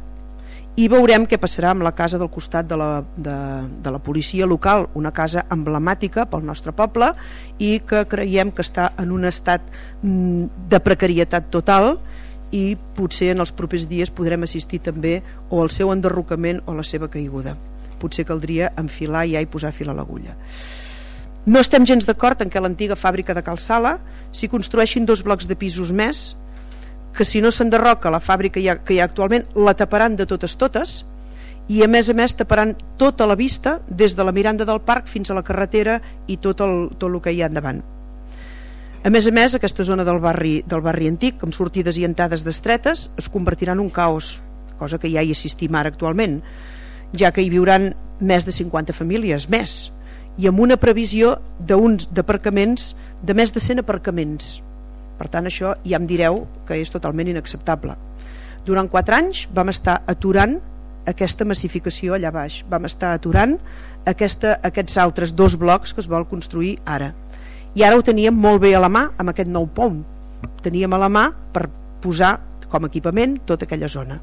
S3: i veurem què passarà amb la casa del costat de la, de, de la policia local una casa emblemàtica pel nostre poble i que creiem que està en un estat mm, de precarietat total i potser en els propers dies podrem assistir també o al seu enderrocament o a la seva caiguda. Potser caldria enfilar ja i posar fil a l'agulla. No estem gens d'acord en què l'antiga fàbrica de Calçala s'hi construeixin dos blocs de pisos més que si no s'enderroca la fàbrica ja, que hi ha actualment la taparan de totes totes i a més a més taparan tota la vista des de la miranda del parc fins a la carretera i tot el, tot el que hi ha endavant. A més a més aquesta zona del barri, del barri antic amb sortides i entrades d'estretes es convertirà en un caos cosa que ja hi assistim ara actualment ja que hi viuran més de 50 famílies més i amb una previsió d'uns d'aparcaments de més de 100 aparcaments per tant això ja em direu que és totalment inacceptable. Durant 4 anys vam estar aturant aquesta massificació allà baix. Vam estar aturant aquesta, aquests altres dos blocs que es vol construir ara. I ara ho teníem molt bé a la mà amb aquest nou pom. Teníem a la mà per posar com a equipament tota aquella zona.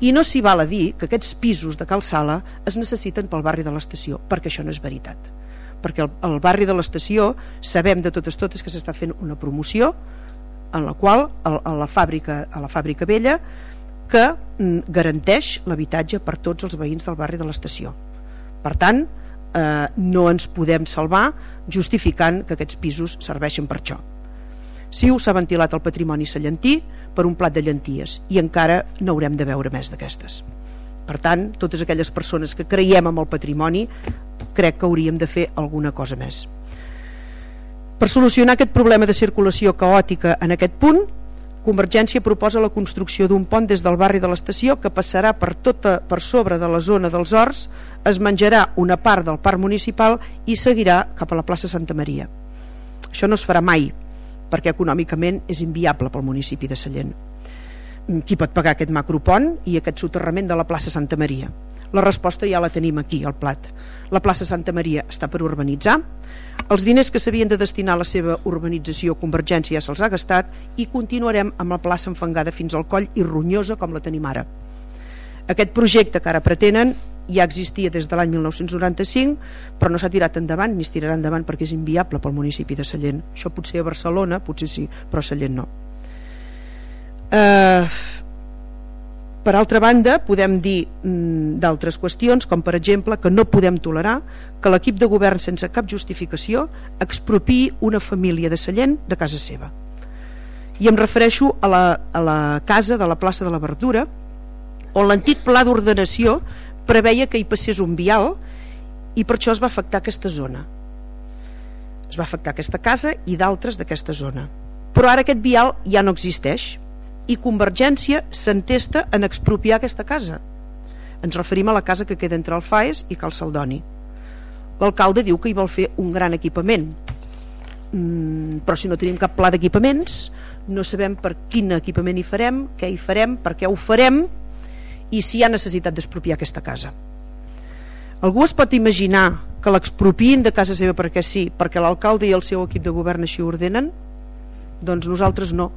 S3: I no s'hi val a dir que aquests pisos de Cal Sala es necessiten pel barri de l'estació, perquè això no és veritat. Perquè el, barri de l'estació sabem de totes totes que s'està fent una promoció en la qual a, a, la, fàbrica, a la fàbrica vella que mm, garanteix l'habitatge per tots els veïns del barri de l'estació. Per tant, eh, no ens podem salvar justificant que aquests pisos serveixen per això Siu s'ha ventilat el patrimoni sallentí per un plat de llenties i encara n'haurem de veure més d'aquestes per tant, totes aquelles persones que creiem en el patrimoni crec que hauríem de fer alguna cosa més per solucionar aquest problema de circulació caòtica en aquest punt Convergència proposa la construcció d'un pont des del barri de l'estació que passarà per tota per sobre de la zona dels Horts, es menjarà una part del parc municipal i seguirà cap a la plaça Santa Maria. Això no es farà mai, perquè econòmicament és inviable pel municipi de Sallent. Qui pot pagar aquest macropont i aquest soterrament de la plaça Santa Maria? La resposta ja la tenim aquí, al plat. La plaça Santa Maria està per urbanitzar, els diners que s'havien de destinar a la seva urbanització Convergència ja se'ls ha gastat i continuarem amb la plaça enfangada fins al coll i ronyosa com la tenim ara. Aquest projecte que ara pretenen ja existia des de l'any 1995 però no s'ha tirat endavant ni es tirarà endavant perquè és inviable pel municipi de Sallent. Això potser a Barcelona, potser sí però a Sallent no. Eh, per altra banda, podem dir mm, d'altres qüestions, com per exemple que no podem tolerar que l'equip de govern sense cap justificació expropiï una família de Sallent de casa seva. I em refereixo a la, a la casa de la plaça de la Verdura, on l'antic pla d'ordenació preveia que hi passés un vial i per això es va afectar aquesta zona. Es va afectar aquesta casa i d'altres d'aquesta zona. Però ara aquest vial ja no existeix, i Convergència s'entesta en expropiar aquesta casa. Ens referim a la casa que queda entre el FAES i Cal Saldoni. L'alcalde diu que hi vol fer un gran equipament, mm, però si no tenim cap pla d'equipaments, no sabem per quin equipament hi farem, què hi farem, per què ho farem i si hi ha necessitat d'expropiar aquesta casa. Algú es pot imaginar que l'expropiïn de casa seva perquè sí, perquè l'alcalde i el seu equip de govern així ordenen? Doncs nosaltres no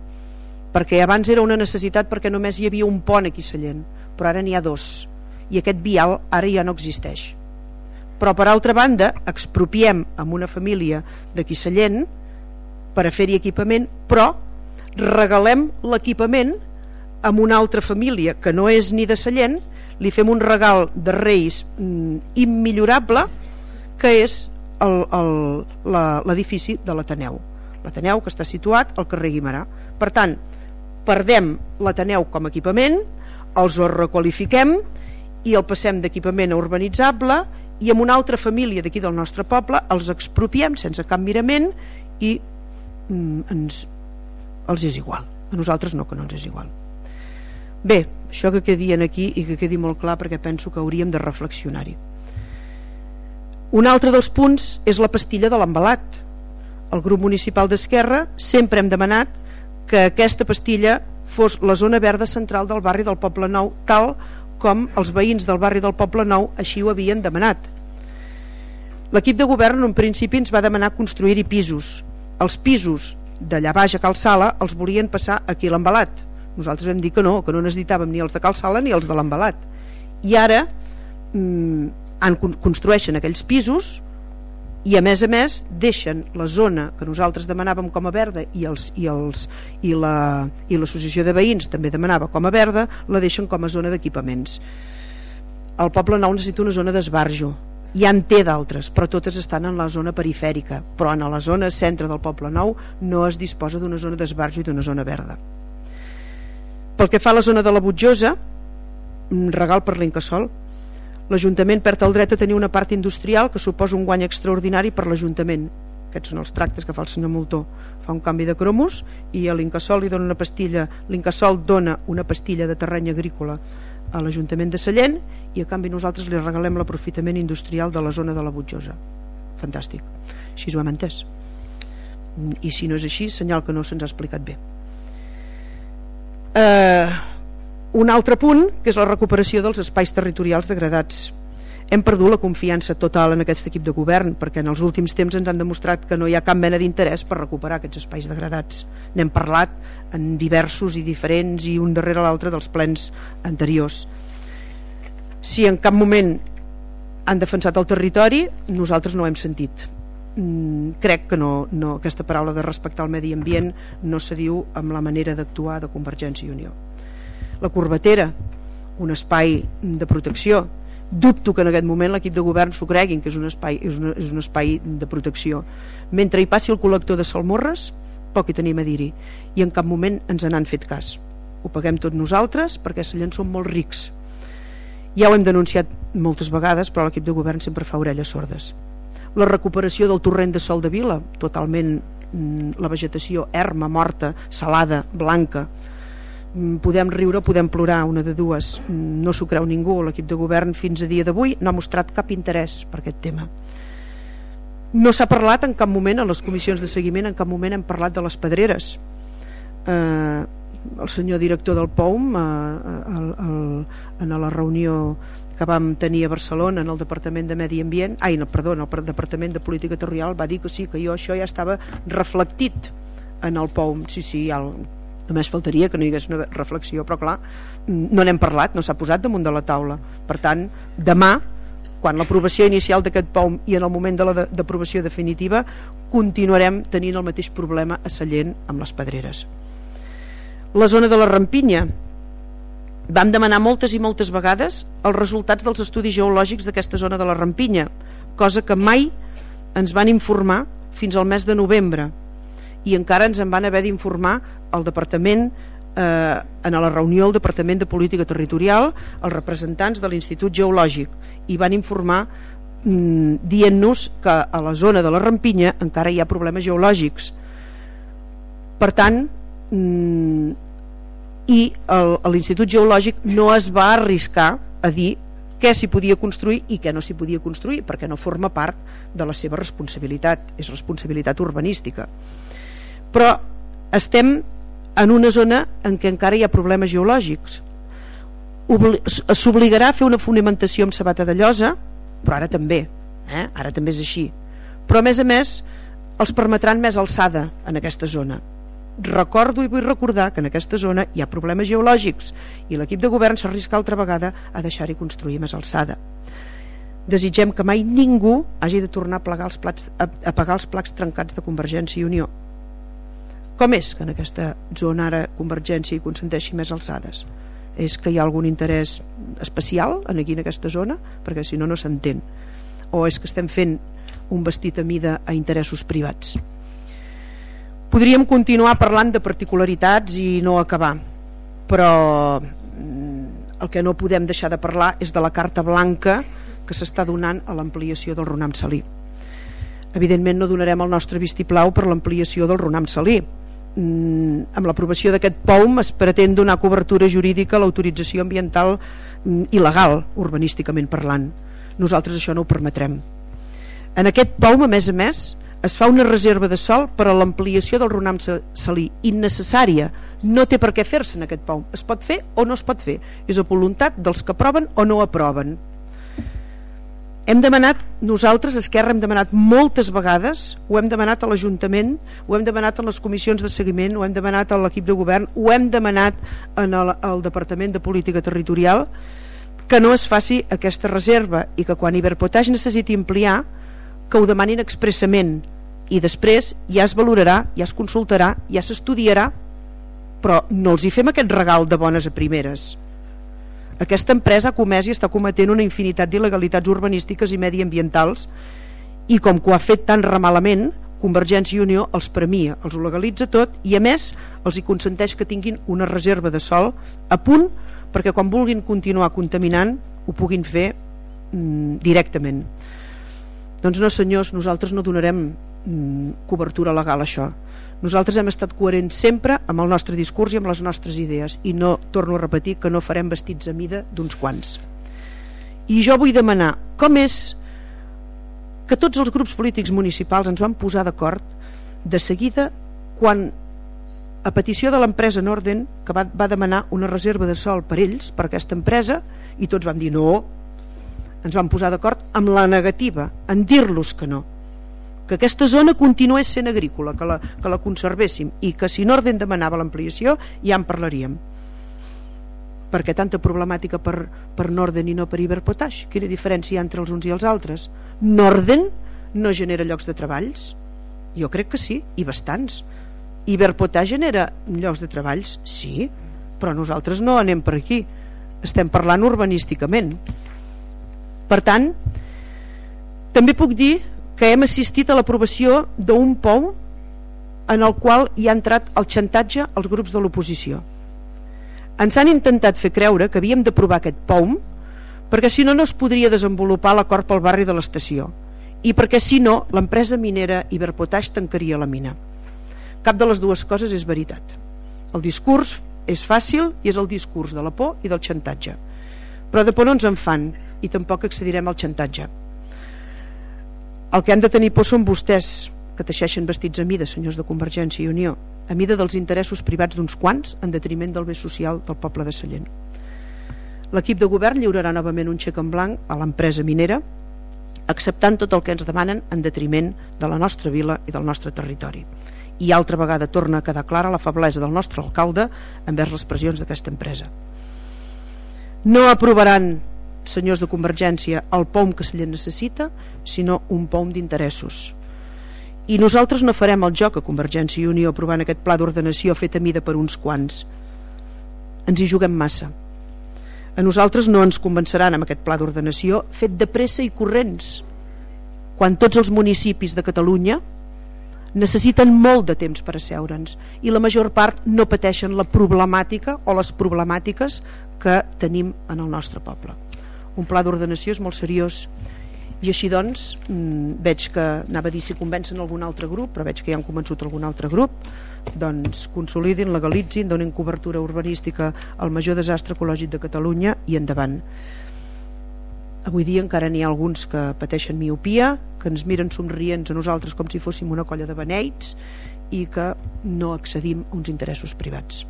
S3: perquè abans era una necessitat perquè només hi havia un pont aquí a Sallent però ara n'hi ha dos. I aquest vial ara ja no existeix. Però per altra banda expropiem amb una família d'aquí Sallent per a fer-hi equipament però regalem l'equipament amb una altra família que no és ni de Sallent li fem un regal de Reis mm, immillorable que és l'edifici de l'Ateneu. l'Ateneu que està situat al carrer Guimarà per tant, perdem l'Ateneu com a equipament, els ho requalifiquem i el passem d'equipament a urbanitzable i amb una altra família d'aquí del nostre poble els expropiem sense cap mirament i mm, ens, els és igual. A nosaltres no, que no ens és igual. Bé, això que quedi aquí i que quedi molt clar perquè penso que hauríem de reflexionar-hi. Un altre dels punts és la pastilla de l'embalat. El grup municipal d'Esquerra sempre hem demanat que aquesta pastilla fos la zona verda central del barri del Poble Nou tal com els veïns del barri del Poble Nou així ho havien demanat. L'equip de govern en principi ens va demanar construir-hi pisos. Els pisos d'allà baix a Cal Sala els volien passar aquí a l'embalat. Nosaltres vam dir que no, que no necessitàvem ni els de Cal Sala ni els de l'embalat. I ara mm, han, construeixen aquells pisos i a més a més deixen la zona que nosaltres demanàvem com a verda i els i els i la i l'associació de veïns també demanava com a verda la deixen com a zona d'equipaments. El poble nou necessita una zona d'esbarjo. Ja en té d'altres però totes estan en la zona perifèrica. Però en la zona centre del poble nou no es disposa d'una zona d'esbarjo i d'una zona verda. Pel que fa a la zona de la Butjosa regal per l'Incasol l'Ajuntament perd el dret a tenir una part industrial que suposa un guany extraordinari per l'Ajuntament. Aquests són els tractes que fa el senyor Moltó. Fa un canvi de cromos i a l'Incasol li dona una pastilla l'Incasol dona una pastilla de terreny agrícola a l'Ajuntament de Sallent i a canvi nosaltres li regalem l'aprofitament industrial de la zona de la Butjosa. Fantàstic, així ho hem entès. I si no és així senyal que no se'ns ha explicat bé. Eh un altre punt, que és la recuperació dels espais territorials degradats. Hem perdut la confiança total en aquest equip de govern perquè en els últims temps ens han demostrat que no hi ha cap mena d'interès per recuperar aquests espais degradats. N'hem parlat en diversos i diferents i un darrere l'altre dels plens anteriors. Si en cap moment han defensat el territori, nosaltres no ho hem sentit. Mm, crec que no, no, aquesta paraula de respectar el medi ambient no se diu amb la manera d'actuar de Convergència i Unió la Corbatera, un espai de protecció. Dubto que en aquest moment l'equip de govern s'ho creguin que és un, espai, és, una, és un espai de protecció. Mentre hi passi el col·lector de Salmorres poc hi tenim a dir-hi. I en cap moment ens n'han fet cas. Ho paguem tot nosaltres perquè Sallent som molt rics. Ja ho hem denunciat moltes vegades però l'equip de govern sempre fa orelles sordes. La recuperació del torrent de Sol de Vila totalment mm, la vegetació erma, morta, salada, blanca podem riure, podem plorar una de dues, mm, no s'ho creu ningú l'equip de govern fins a dia d'avui no ha mostrat cap interès per aquest tema. No s'ha parlat en cap moment en les comissions de seguiment en cap moment hem parlat de les pedreres. Eh, el senyor director del POUM eh, el, el, en la reunió que vam tenir a Barcelona en el Departament de Medi Ambient ai, no, perdó, en el Departament de Política Territorial va dir que sí, que jo això ja estava reflectit en el POUM sí, sí, el, només faltaria que no hi hagués una reflexió però clar, no n'hem parlat no s'ha posat damunt de la taula. Per tant, demà quan l'aprovació inicial d'aquest POUM i en el moment de l'aprovació de, definitiva continuarem tenint el mateix problema a Sallent amb les pedreres. La zona de la Rampinya. Vam demanar moltes i moltes vegades els resultats dels estudis geològics d'aquesta zona de la Rampinya cosa que mai ens van informar fins al mes de novembre i encara ens en van haver d'informar el Departament eh, en la reunió del Departament de Política Territorial els representants de l'Institut Geològic i van informar mm, dient-nos que a la zona de la Rampinya encara hi ha problemes geològics. Per tant mm, i l'Institut Geològic no es va arriscar a dir què s'hi podia construir i què no s'hi podia construir perquè no forma part de la seva responsabilitat és responsabilitat urbanística però estem en una zona en què encara hi ha problemes geològics. S'obligarà a fer una fonamentació amb sabata de llosa però ara també eh? ara també és així. Però a més a més els permetran més alçada en aquesta zona. Recordo i vull recordar que en aquesta zona hi ha problemes geològics i l'equip de govern s'arrisca altra vegada a deixar-hi construir més alçada. Desitgem que mai ningú hagi de tornar a, plegar els plats, a, a pagar els placs trencats de Convergència i Unió com és que en aquesta zona ara Convergència hi consenteixi més alçades? és que hi ha algun interès especial en aquí en aquesta zona? Perquè si no no s'entén. O és que estem fent un vestit a mida a interessos privats? Podríem continuar parlant de particularitats i no acabar però mm, el que no podem deixar de parlar és de la carta blanca que s'està donant a l'ampliació del Ronam Salí. Evidentment no donarem el nostre vistiplau per l'ampliació del Ronam Salí amb l'aprovació d'aquest POUM es pretén donar cobertura jurídica a l'autorització ambiental mm, il·legal, urbanísticament parlant. Nosaltres això no ho permetrem. En aquest POUM, a més a més, es fa una reserva de sol per a l'ampliació del Ronam Salí, innecessària. No té per què fer-se en aquest POUM. Es pot fer o no es pot fer. És a voluntat dels que aproven o no aproven hem demanat, nosaltres, Esquerra, hem demanat moltes vegades, ho hem demanat a l'Ajuntament, ho hem demanat a les comissions de seguiment, ho hem demanat a l'equip de govern, ho hem demanat en el, al Departament de Política Territorial, que no es faci aquesta reserva i que quan Iberpotage necessiti ampliar, que ho demanin expressament. I després ja es valorarà, ja es consultarà, ja s'estudiarà, però no els hi fem aquest regal de bones a primeres aquesta empresa ha comès i està cometent una infinitat d'il·legalitats urbanístiques i mediambientals i com que ho ha fet tan remalament, Convergència i Unió els premia, els legalitza tot i a més els hi consenteix que tinguin una reserva de sol a punt perquè quan vulguin continuar contaminant ho puguin fer mm, directament. Doncs no senyors, nosaltres no donarem mm, cobertura legal a això nosaltres hem estat coherents sempre amb el nostre discurs i amb les nostres idees i no, torno a repetir, que no farem vestits a mida d'uns quants. I jo vull demanar, com és que tots els grups polítics municipals ens van posar d'acord de seguida quan a petició de l'empresa Norden que va, va demanar una reserva de sol per ells, per aquesta empresa i tots vam dir no ens vam posar d'acord amb la negativa en dir-los que no que aquesta zona continués sent agrícola, que la, que la conservéssim i que si Norden demanava l'ampliació ja en parlaríem. Perquè tanta problemàtica per, per Norden i no per Iberpotash? Quina diferència hi ha entre els uns i els altres? Norden no genera llocs de treballs? Jo crec que sí, i bastants. Iberpotash genera llocs de treballs? Sí, però nosaltres no anem per aquí. Estem parlant urbanísticament. Per tant, també puc dir que hem assistit a l'aprovació d'un POU en el qual hi ha entrat el xantatge als grups de l'oposició. Ens han intentat fer creure que havíem d'aprovar aquest POUM perquè si no no es podria desenvolupar l'acord pel barri de l'estació i perquè si no l'empresa minera Iberpotash tancaria la mina. Cap de les dues coses és veritat. El discurs és fàcil i és el discurs de la por i del xantatge. Però de por no ens en fan i tampoc accedirem al xantatge. El que han de tenir por són vostès, que teixeixen vestits a mida, senyors de Convergència i Unió, a mida dels interessos privats d'uns quants en detriment del bé social del poble de Sallent. L'equip de govern lliurarà novament un xec en blanc a l'empresa minera acceptant tot el que ens demanen en detriment de la nostra vila i del nostre territori. I altra vegada torna a quedar clara la feblesa del nostre alcalde envers les pressions d'aquesta empresa. No aprovaran, senyors de Convergència, el POM que se necessita, sinó un POM d'interessos. I nosaltres no farem el joc a Convergència i Unió aprovant aquest pla d'ordenació fet a mida per uns quants. Ens hi juguem massa a nosaltres no ens convenceran amb aquest pla d'ordenació fet de pressa i corrents quan tots els municipis de Catalunya necessiten molt de temps per asseure'ns i la major part no pateixen la problemàtica o les problemàtiques que tenim en el nostre poble un pla d'ordenació és molt seriós i així doncs mm, veig que anava a dir si convencen algun altre grup però veig que ja han convençut algun altre grup doncs consolidin, legalitzin, donin cobertura urbanística al major desastre ecològic de Catalunya i endavant. Avui dia encara n'hi ha alguns que pateixen miopia, que ens miren somrients a nosaltres com si fóssim una colla de beneits i que no accedim a uns interessos privats.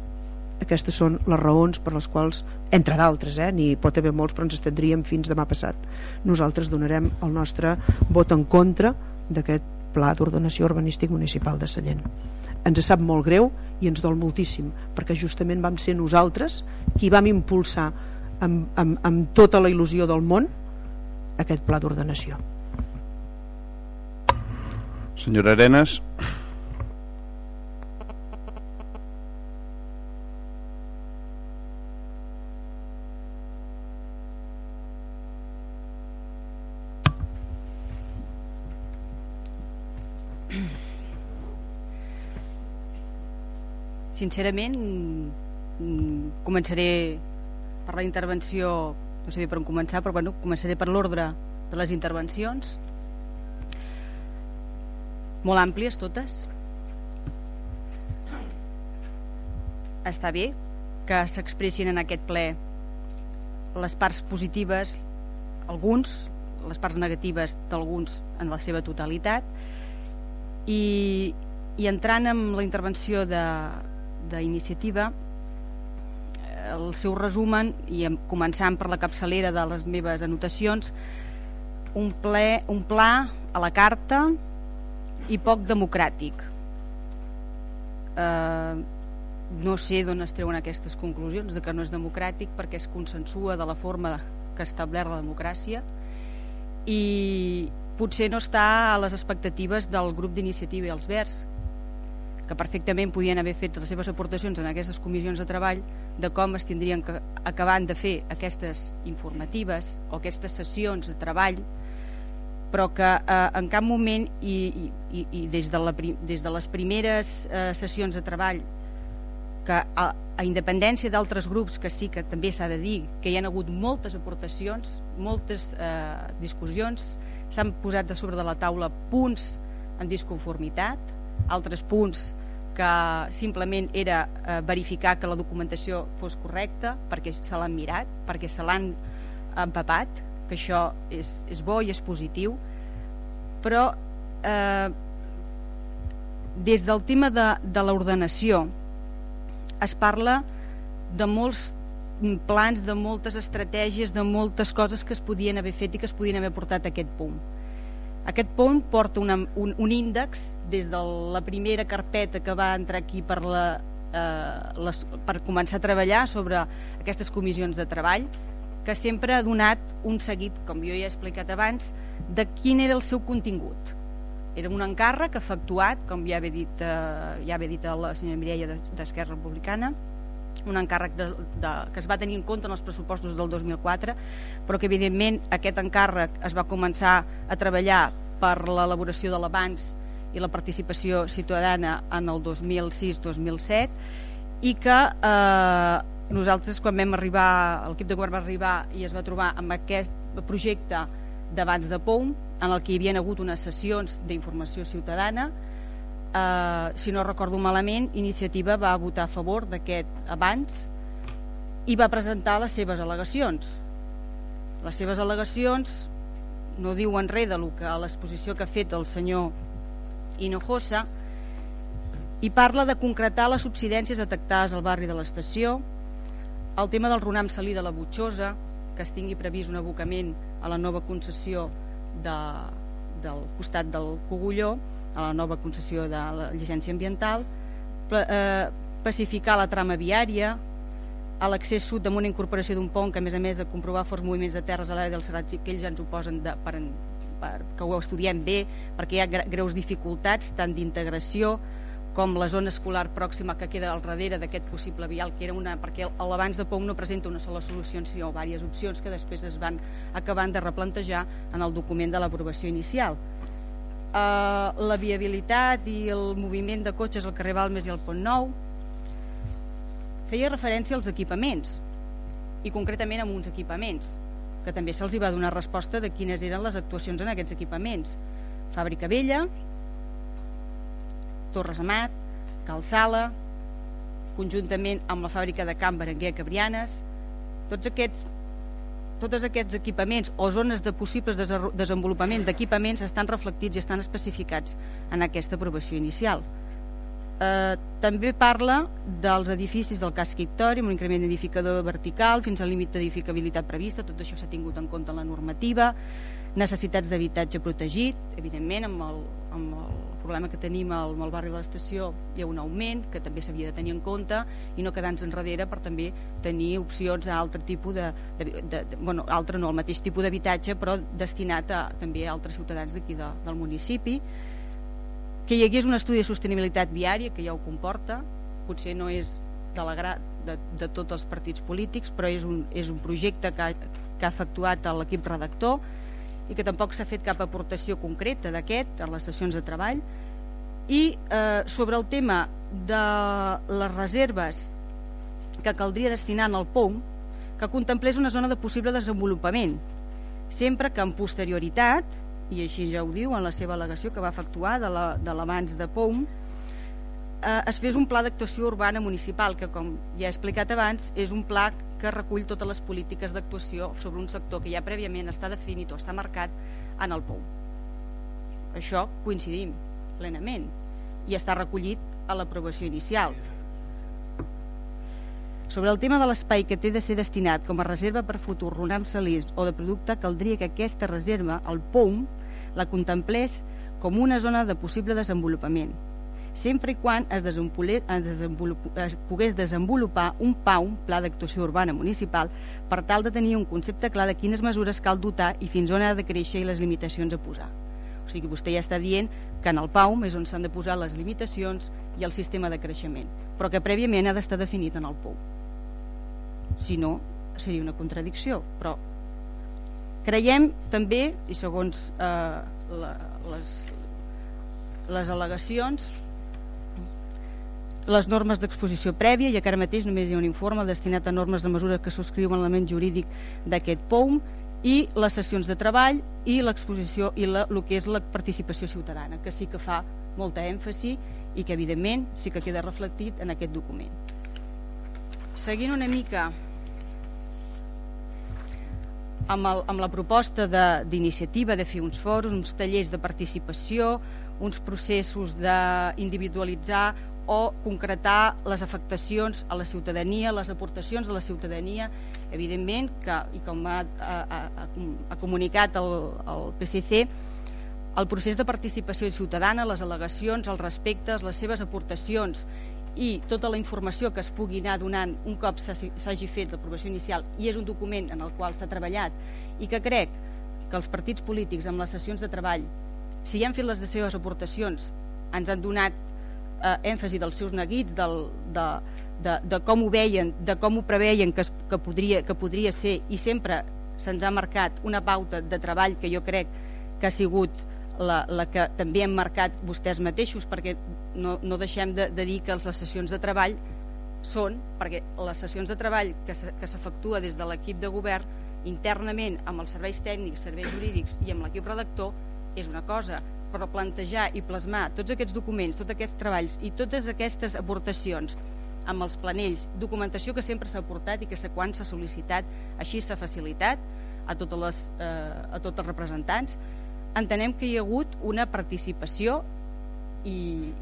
S3: Aquestes són les raons per les quals, entre d'altres, eh, n'hi pot haver molts però ens estendríem fins demà passat. Nosaltres donarem el nostre vot en contra d'aquest pla d'ordenació urbanístic municipal de Sallent. Ens sap molt greu i ens dol moltíssim perquè justament vam ser nosaltres qui vam impulsar amb, amb, amb tota la il·lusió del món aquest pla d'ordenació.
S1: Senyora Arenas
S4: sincerament mm, començaré per la intervenció no sé per on començar però bueno, començaré per l'ordre de les intervencions. Molt àmplies totes. Està bé que s'expressin en aquest ple les parts positives alguns, les parts negatives d'alguns en la seva totalitat. I, i entrant en la intervenció de, d'iniciativa el seu resumen i començant per la capçalera de les meves anotacions un, ple, un pla a la carta i poc democràtic. Eh, no sé d'on es treuen aquestes conclusions de que no és democràtic perquè es consensua de la forma que establert la democràcia i potser no està a les expectatives del grup d'iniciativa i els Verds que perfectament podien haver fet les seves aportacions en aquestes comissions de treball de com es tindrien que acabant de fer aquestes informatives o aquestes sessions de treball però que eh, en cap moment i, i, i des, de la, des de les primeres eh, sessions de treball que a, a independència d'altres grups que sí que també s'ha de dir que hi han hagut moltes aportacions moltes eh, discussions s'han posat de sobre de la taula punts en disconformitat altres punts que simplement era eh, verificar que la documentació fos correcta perquè se l'han mirat, perquè se l'han empapat, que això és, és bo i és positiu, però eh, des del tema de, de l'ordenació es parla de molts plans, de moltes estratègies, de moltes coses que es podien haver fet i que es podien haver portat a aquest punt aquest pont porta una, un, un índex des de la primera carpeta que va entrar aquí per, la, eh, les, per començar a treballar sobre aquestes comissions de treball que sempre ha donat un seguit, com jo ja he explicat abans, de quin era el seu contingut. Era un encàrrec efectuat, com ja havia dit, eh, ja dit la senyora Mireia d'Esquerra Republicana, un encàrrec de, de, que es va tenir en compte en els pressupostos del 2004 però que evidentment aquest encàrrec es va començar a treballar per l'elaboració de l'abans i la participació ciutadana en el 2006-2007 i que eh, nosaltres quan vam arribar, l'equip de govern va arribar i es va trobar amb aquest projecte d'abans de POUM en el que hi havia hagut unes sessions d'informació ciutadana eh, si no recordo malament Iniciativa va votar a favor d'aquest abans i va presentar les seves al·legacions. Les seves al·legacions no diuen res de que l'exposició que ha fet el senyor Hinojosa i parla de concretar les subsidències detectades al barri de l'estació el tema del Ronam Salí de la Butxosa que es tingui previst un abocament a la nova concessió de, del costat del Cogulló a la nova concessió de la llicència ambiental eh, pacificar la trama viària a l'accés sud damunt incorporació d'un pont que a més a més de comprovar forts moviments de terres a l'àrea del Serrat que ells ens ho posen de, per, per, que ho estudiem bé perquè hi ha greus dificultats tant d'integració com la zona escolar pròxima que queda al darrere d'aquest possible vial, que era una, perquè l'abans de POM no presenta una sola solució, sinó diverses opcions que després es van acabant de replantejar en el document de l'aprovació inicial. Uh, la viabilitat i el moviment de cotxes al carrer Balmes i al Pont Nou feia referència als equipaments i concretament amb uns equipaments que també se'ls va donar resposta de quines eren les actuacions en aquests equipaments. Fàbrica Vella Torres Amat, Calçala, conjuntament amb la fàbrica de Camp Berenguer Cabrianes, tots aquests tots aquests equipaments o zones de possibles desenvolupament d'equipaments estan reflectits i estan especificats en aquesta aprovació inicial. Eh, també parla dels edificis del casc amb un increment d'edificador vertical fins al límit d'edificabilitat prevista, tot això s'ha tingut en compte en la normativa, necessitats d'habitatge protegit, evidentment amb el, amb el problema que tenim al, al barri de l'estació hi ha un augment que també s'havia de tenir en compte i no quedar-nos enrere per també tenir opcions a altre tipus de, de, de, de bueno, altre no, el mateix tipus d'habitatge però destinat a, també a altres ciutadans d'aquí de, del municipi. Que hi hagués un estudi de sostenibilitat viària que ja ho comporta potser no és de, la de, de tots els partits polítics però és un, és un projecte que ha, que ha efectuat l'equip redactor i que tampoc s'ha fet cap aportació concreta d'aquest a les sessions de treball. I eh, sobre el tema de les reserves que caldria destinar en el POM que contemplés una zona de possible desenvolupament sempre que en posterioritat i així ja ho diu en la seva al·legació que va efectuar de l'abans la, de, de POM eh, es fes un pla d'actuació urbana municipal que com ja he explicat abans és un pla que recull totes les polítiques d'actuació sobre un sector que ja prèviament està definit o està marcat en el POU. Això coincidim plenament i està recollit a l'aprovació inicial. Sobre el tema de l'espai que té de ser destinat com a reserva per futur runam salís o de producte, caldria que aquesta reserva, el POUM, la contemplés com una zona de possible desenvolupament sempre i quan es, es, es pogués desenvolupar un PAU, un Pla d'Actuació Urbana Municipal, per tal de tenir un concepte clar de quines mesures cal dotar i fins on ha de créixer i les limitacions a posar. O sigui, vostè ja està dient que en el PAUM és on s'han de posar les limitacions i el sistema de creixement, però que prèviament ha d'estar definit en el POU. Si no, seria una contradicció, però creiem també, i segons eh, la, les, les al·legacions, les normes d'exposició prèvia, i que ara mateix només hi ha un informe destinat a normes de mesura que subscriuen l'element jurídic d'aquest POUM, i les sessions de treball i l'exposició i la, el que és la participació ciutadana, que sí que fa molta èmfasi i que evidentment sí que queda reflectit en aquest document. Seguint una mica amb, el, amb la proposta d'iniciativa de, de fer uns fòrums, uns tallers de participació, uns processos d'individualitzar o concretar les afectacions a la ciutadania, les aportacions de la ciutadania, evidentment, que, i com ha, ha, ha, comunicat el, el PSC, el procés de participació ciutadana, les al·legacions, els respectes, les seves aportacions i tota la informació que es pugui anar donant un cop s'hagi fet l'aprovació inicial i és un document en el qual s'ha treballat i que crec que els partits polítics amb les sessions de treball si han fet les seves aportacions ens han donat eh, èmfasi dels seus neguits del, de, de, de com ho veien, de com ho preveien que, es, que, podria, que podria ser i sempre se'ns ha marcat una pauta de treball que jo crec que ha sigut la, la que també han marcat vostès mateixos perquè no, no deixem de, de dir que les sessions de treball són, perquè les sessions de treball que s'efectua des de l'equip de govern internament amb els serveis tècnics, serveis jurídics i amb l'equip redactor és una cosa, però plantejar i plasmar tots aquests documents, tots aquests treballs i totes aquestes aportacions amb els planells, documentació que sempre s'ha aportat i que quan s'ha sol·licitat així s'ha facilitat a, totes les, eh, a tots els representants entenem que hi ha hagut una participació i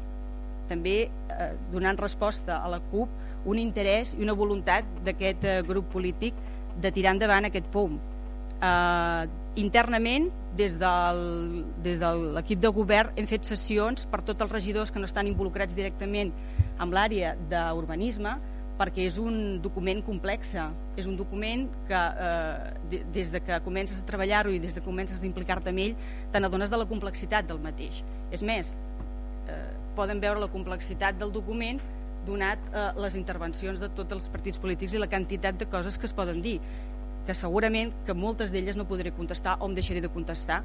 S4: també eh, donant resposta a la CUP un interès i una voluntat d'aquest eh, grup polític de tirar endavant aquest POM eh, internament des, del, des de l'equip de govern hem fet sessions per tots els regidors que no estan involucrats directament amb l'àrea d'urbanisme perquè és un document complex. És un document que eh, des de que comences a treballar-ho i des de que comences a implicar-te amb ell te n'adones de la complexitat del mateix. És més, eh, poden veure la complexitat del document donat eh, les intervencions de tots els partits polítics i la quantitat de coses que es poden dir que segurament que moltes d'elles no podré contestar o em deixaré de contestar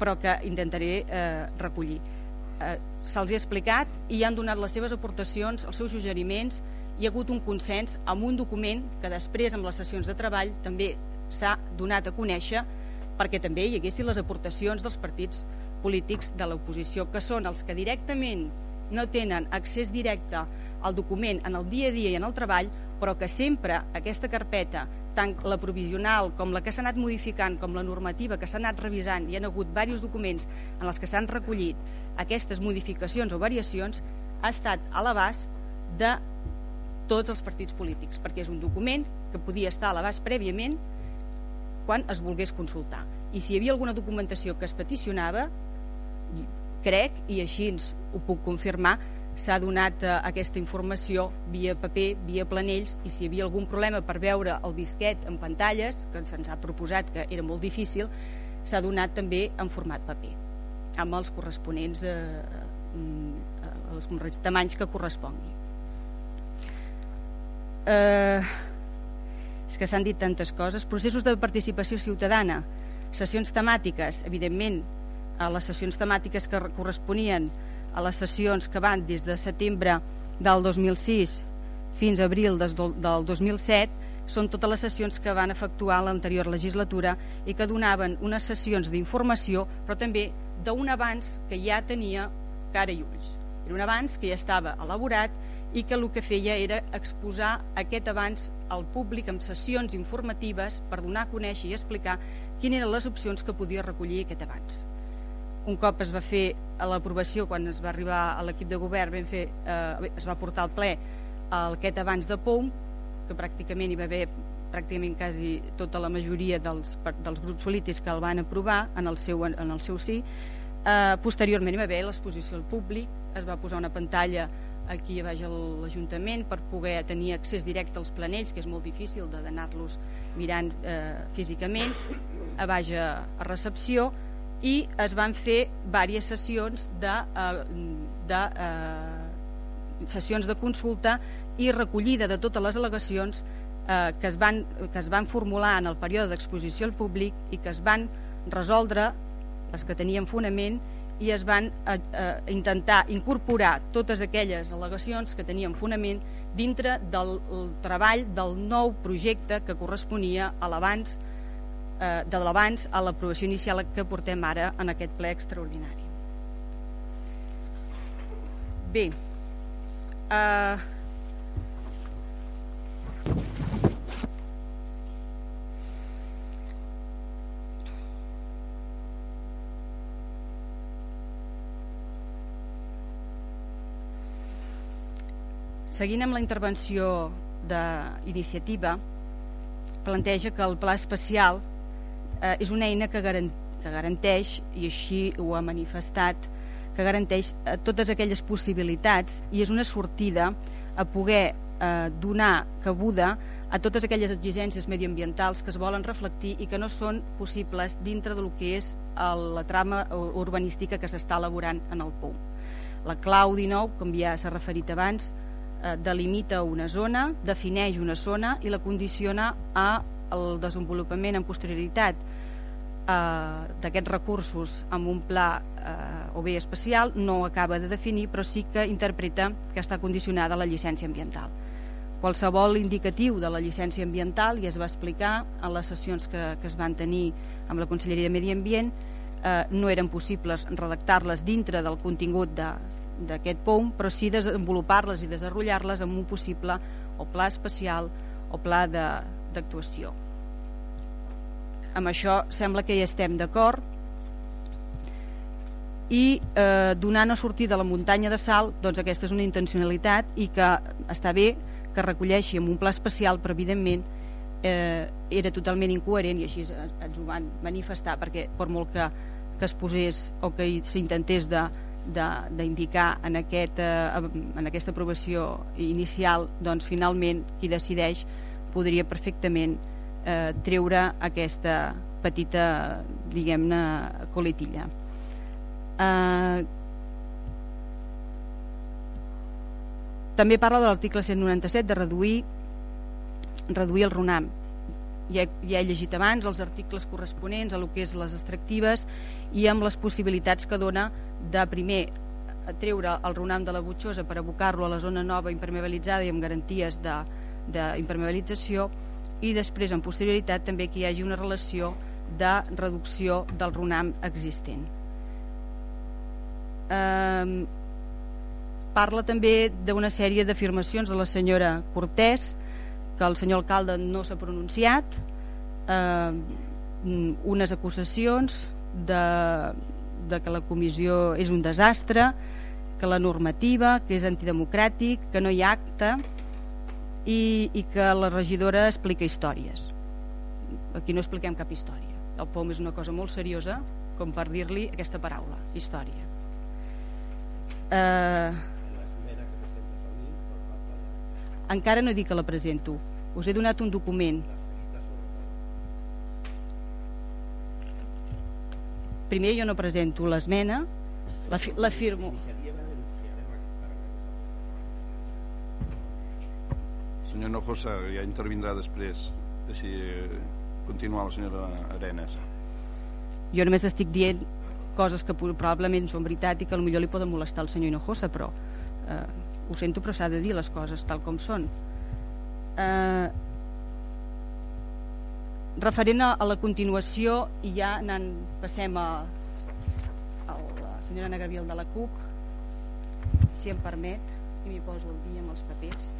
S4: però que intentaré eh, recollir. Eh, se'ls ha explicat i han donat les seves aportacions, els seus suggeriments. Hi ha hagut un consens amb un document que després amb les sessions de treball també s'ha donat a conèixer perquè també hi haguessin les aportacions dels partits polítics de l'oposició que són els que directament no tenen accés directe al document en el dia a dia i en el treball però que sempre aquesta carpeta tant la provisional com la que s'ha anat modificant, com la normativa que s'ha anat revisant, hi ha hagut diversos documents en els que s'han recollit aquestes modificacions o variacions, ha estat a l'abast de tots els partits polítics, perquè és un document que podia estar a l'abast prèviament quan es volgués consultar. I si hi havia alguna documentació que es peticionava, crec, i així ho puc confirmar, s'ha donat eh, aquesta informació via paper, via planells i si hi havia algun problema per veure el disquet en pantalles, que se'ns ha proposat que era molt difícil, s'ha donat també en format paper amb els corresponents eh, eh, els tamanys que correspongui. Eh, és que s'han dit tantes coses. Processos de participació ciutadana sessions temàtiques, evidentment a les sessions temàtiques que corresponien a les sessions que van des de setembre del 2006 fins a abril del 2007 són totes les sessions que van efectuar l'anterior legislatura i que donaven unes sessions d'informació però també d'un abans que ja tenia cara i ulls. Era un abans que ja estava elaborat i que el que feia era exposar aquest abans al públic amb sessions informatives per donar a conèixer i explicar quines eren les opcions que podia recollir aquest abans un cop es va fer a l'aprovació quan es va arribar a l'equip de govern vam fer, eh, es va portar al ple aquest abans de POUM que pràcticament hi va haver pràcticament quasi tota la majoria dels, dels grups polítics que el van aprovar en el seu, en el seu sí. Eh, posteriorment hi va haver l'exposició al públic es va posar una pantalla aquí a baix a l'Ajuntament per poder tenir accés directe als planells que és molt difícil d'anar-los mirant eh, físicament a baix a recepció i es van fer diverses sessions de, eh, de eh, sessions de consulta i recollida de totes les al·legacions eh, que, es van, que es van formular en el període d'exposició al públic i que es van resoldre les que tenien fonament i es van eh, eh, intentar incorporar totes aquelles al·legacions que tenien fonament dintre del treball del nou projecte que corresponia a l'abans eh, de l'abans a l'aprovació inicial que portem ara en aquest ple extraordinari. Bé, eh, seguint amb la intervenció d'iniciativa, planteja que el pla especial eh, és una eina que, garan que garanteix, i així ho ha manifestat, que garanteix eh, totes aquelles possibilitats i és una sortida a poder eh, donar cabuda a totes aquelles exigències mediambientals que es volen reflectir i que no són possibles dintre del que és el, la trama urbanística que s'està elaborant en el POU. La clau 19, com ja s'ha referit abans, eh, delimita una zona, defineix una zona i la condiciona a el desenvolupament en posterioritat eh, d'aquests recursos amb un pla eh, o bé especial no acaba de definir però sí que interpreta que està condicionada la llicència ambiental. Qualsevol indicatiu de la llicència ambiental i es va explicar en les sessions que, que es van tenir amb la Conselleria de Medi Ambient eh, no eren possibles redactar-les dintre del contingut d'aquest POUM però sí desenvolupar-les i desenvolupar-les amb un possible o pla especial o pla d'actuació amb això sembla que hi estem d'acord. I eh, donant a sortir de la muntanya de sal doncs aquesta és una intencionalitat i que està bé que recolleixi amb un pla especial però evidentment eh, era totalment incoherent i així ens ho van manifestar perquè per molt que, que es posés o que s'intentés de d'indicar en, aquest, eh, en aquesta aprovació inicial doncs finalment qui decideix podria perfectament eh, treure aquesta petita diguem-ne coletilla. Eh, també parla de l'article 197 de reduir reduir el RUNAM. Ja, ja he llegit abans els articles corresponents a lo que és les extractives i amb les possibilitats que dona de primer treure el RUNAM de la butxosa per abocar-lo a la zona nova impermeabilitzada i amb garanties d'impermeabilització i després en posterioritat també que hi hagi una relació de reducció del RUNAM existent. Eh, parla també d'una sèrie d'afirmacions de la senyora Cortés que el senyor alcalde no s'ha pronunciat. Eh, unes acusacions de, de que la comissió és un desastre que la normativa, que és antidemocràtic, que no hi ha acte i, i que la regidora explica històries. Aquí no expliquem cap història. El POM és una cosa molt seriosa com per dir-li aquesta paraula, història. Eh, encara no dit que la presento us he donat un document primer jo no presento l'esmena la, la firmo
S1: senyor Nojosa ja intervindrà després si continuar la senyora Arenas.
S4: Jo només estic dient coses que probablement són veritat i que potser li poden molestar al senyor Hinojosa però eh, ho sento però s'ha de dir les coses tal com són. Eh, referent a, la continuació i ja anant, passem a, a la senyora Ana Gabriel de la CUP si em permet i m'hi poso el dia amb els papers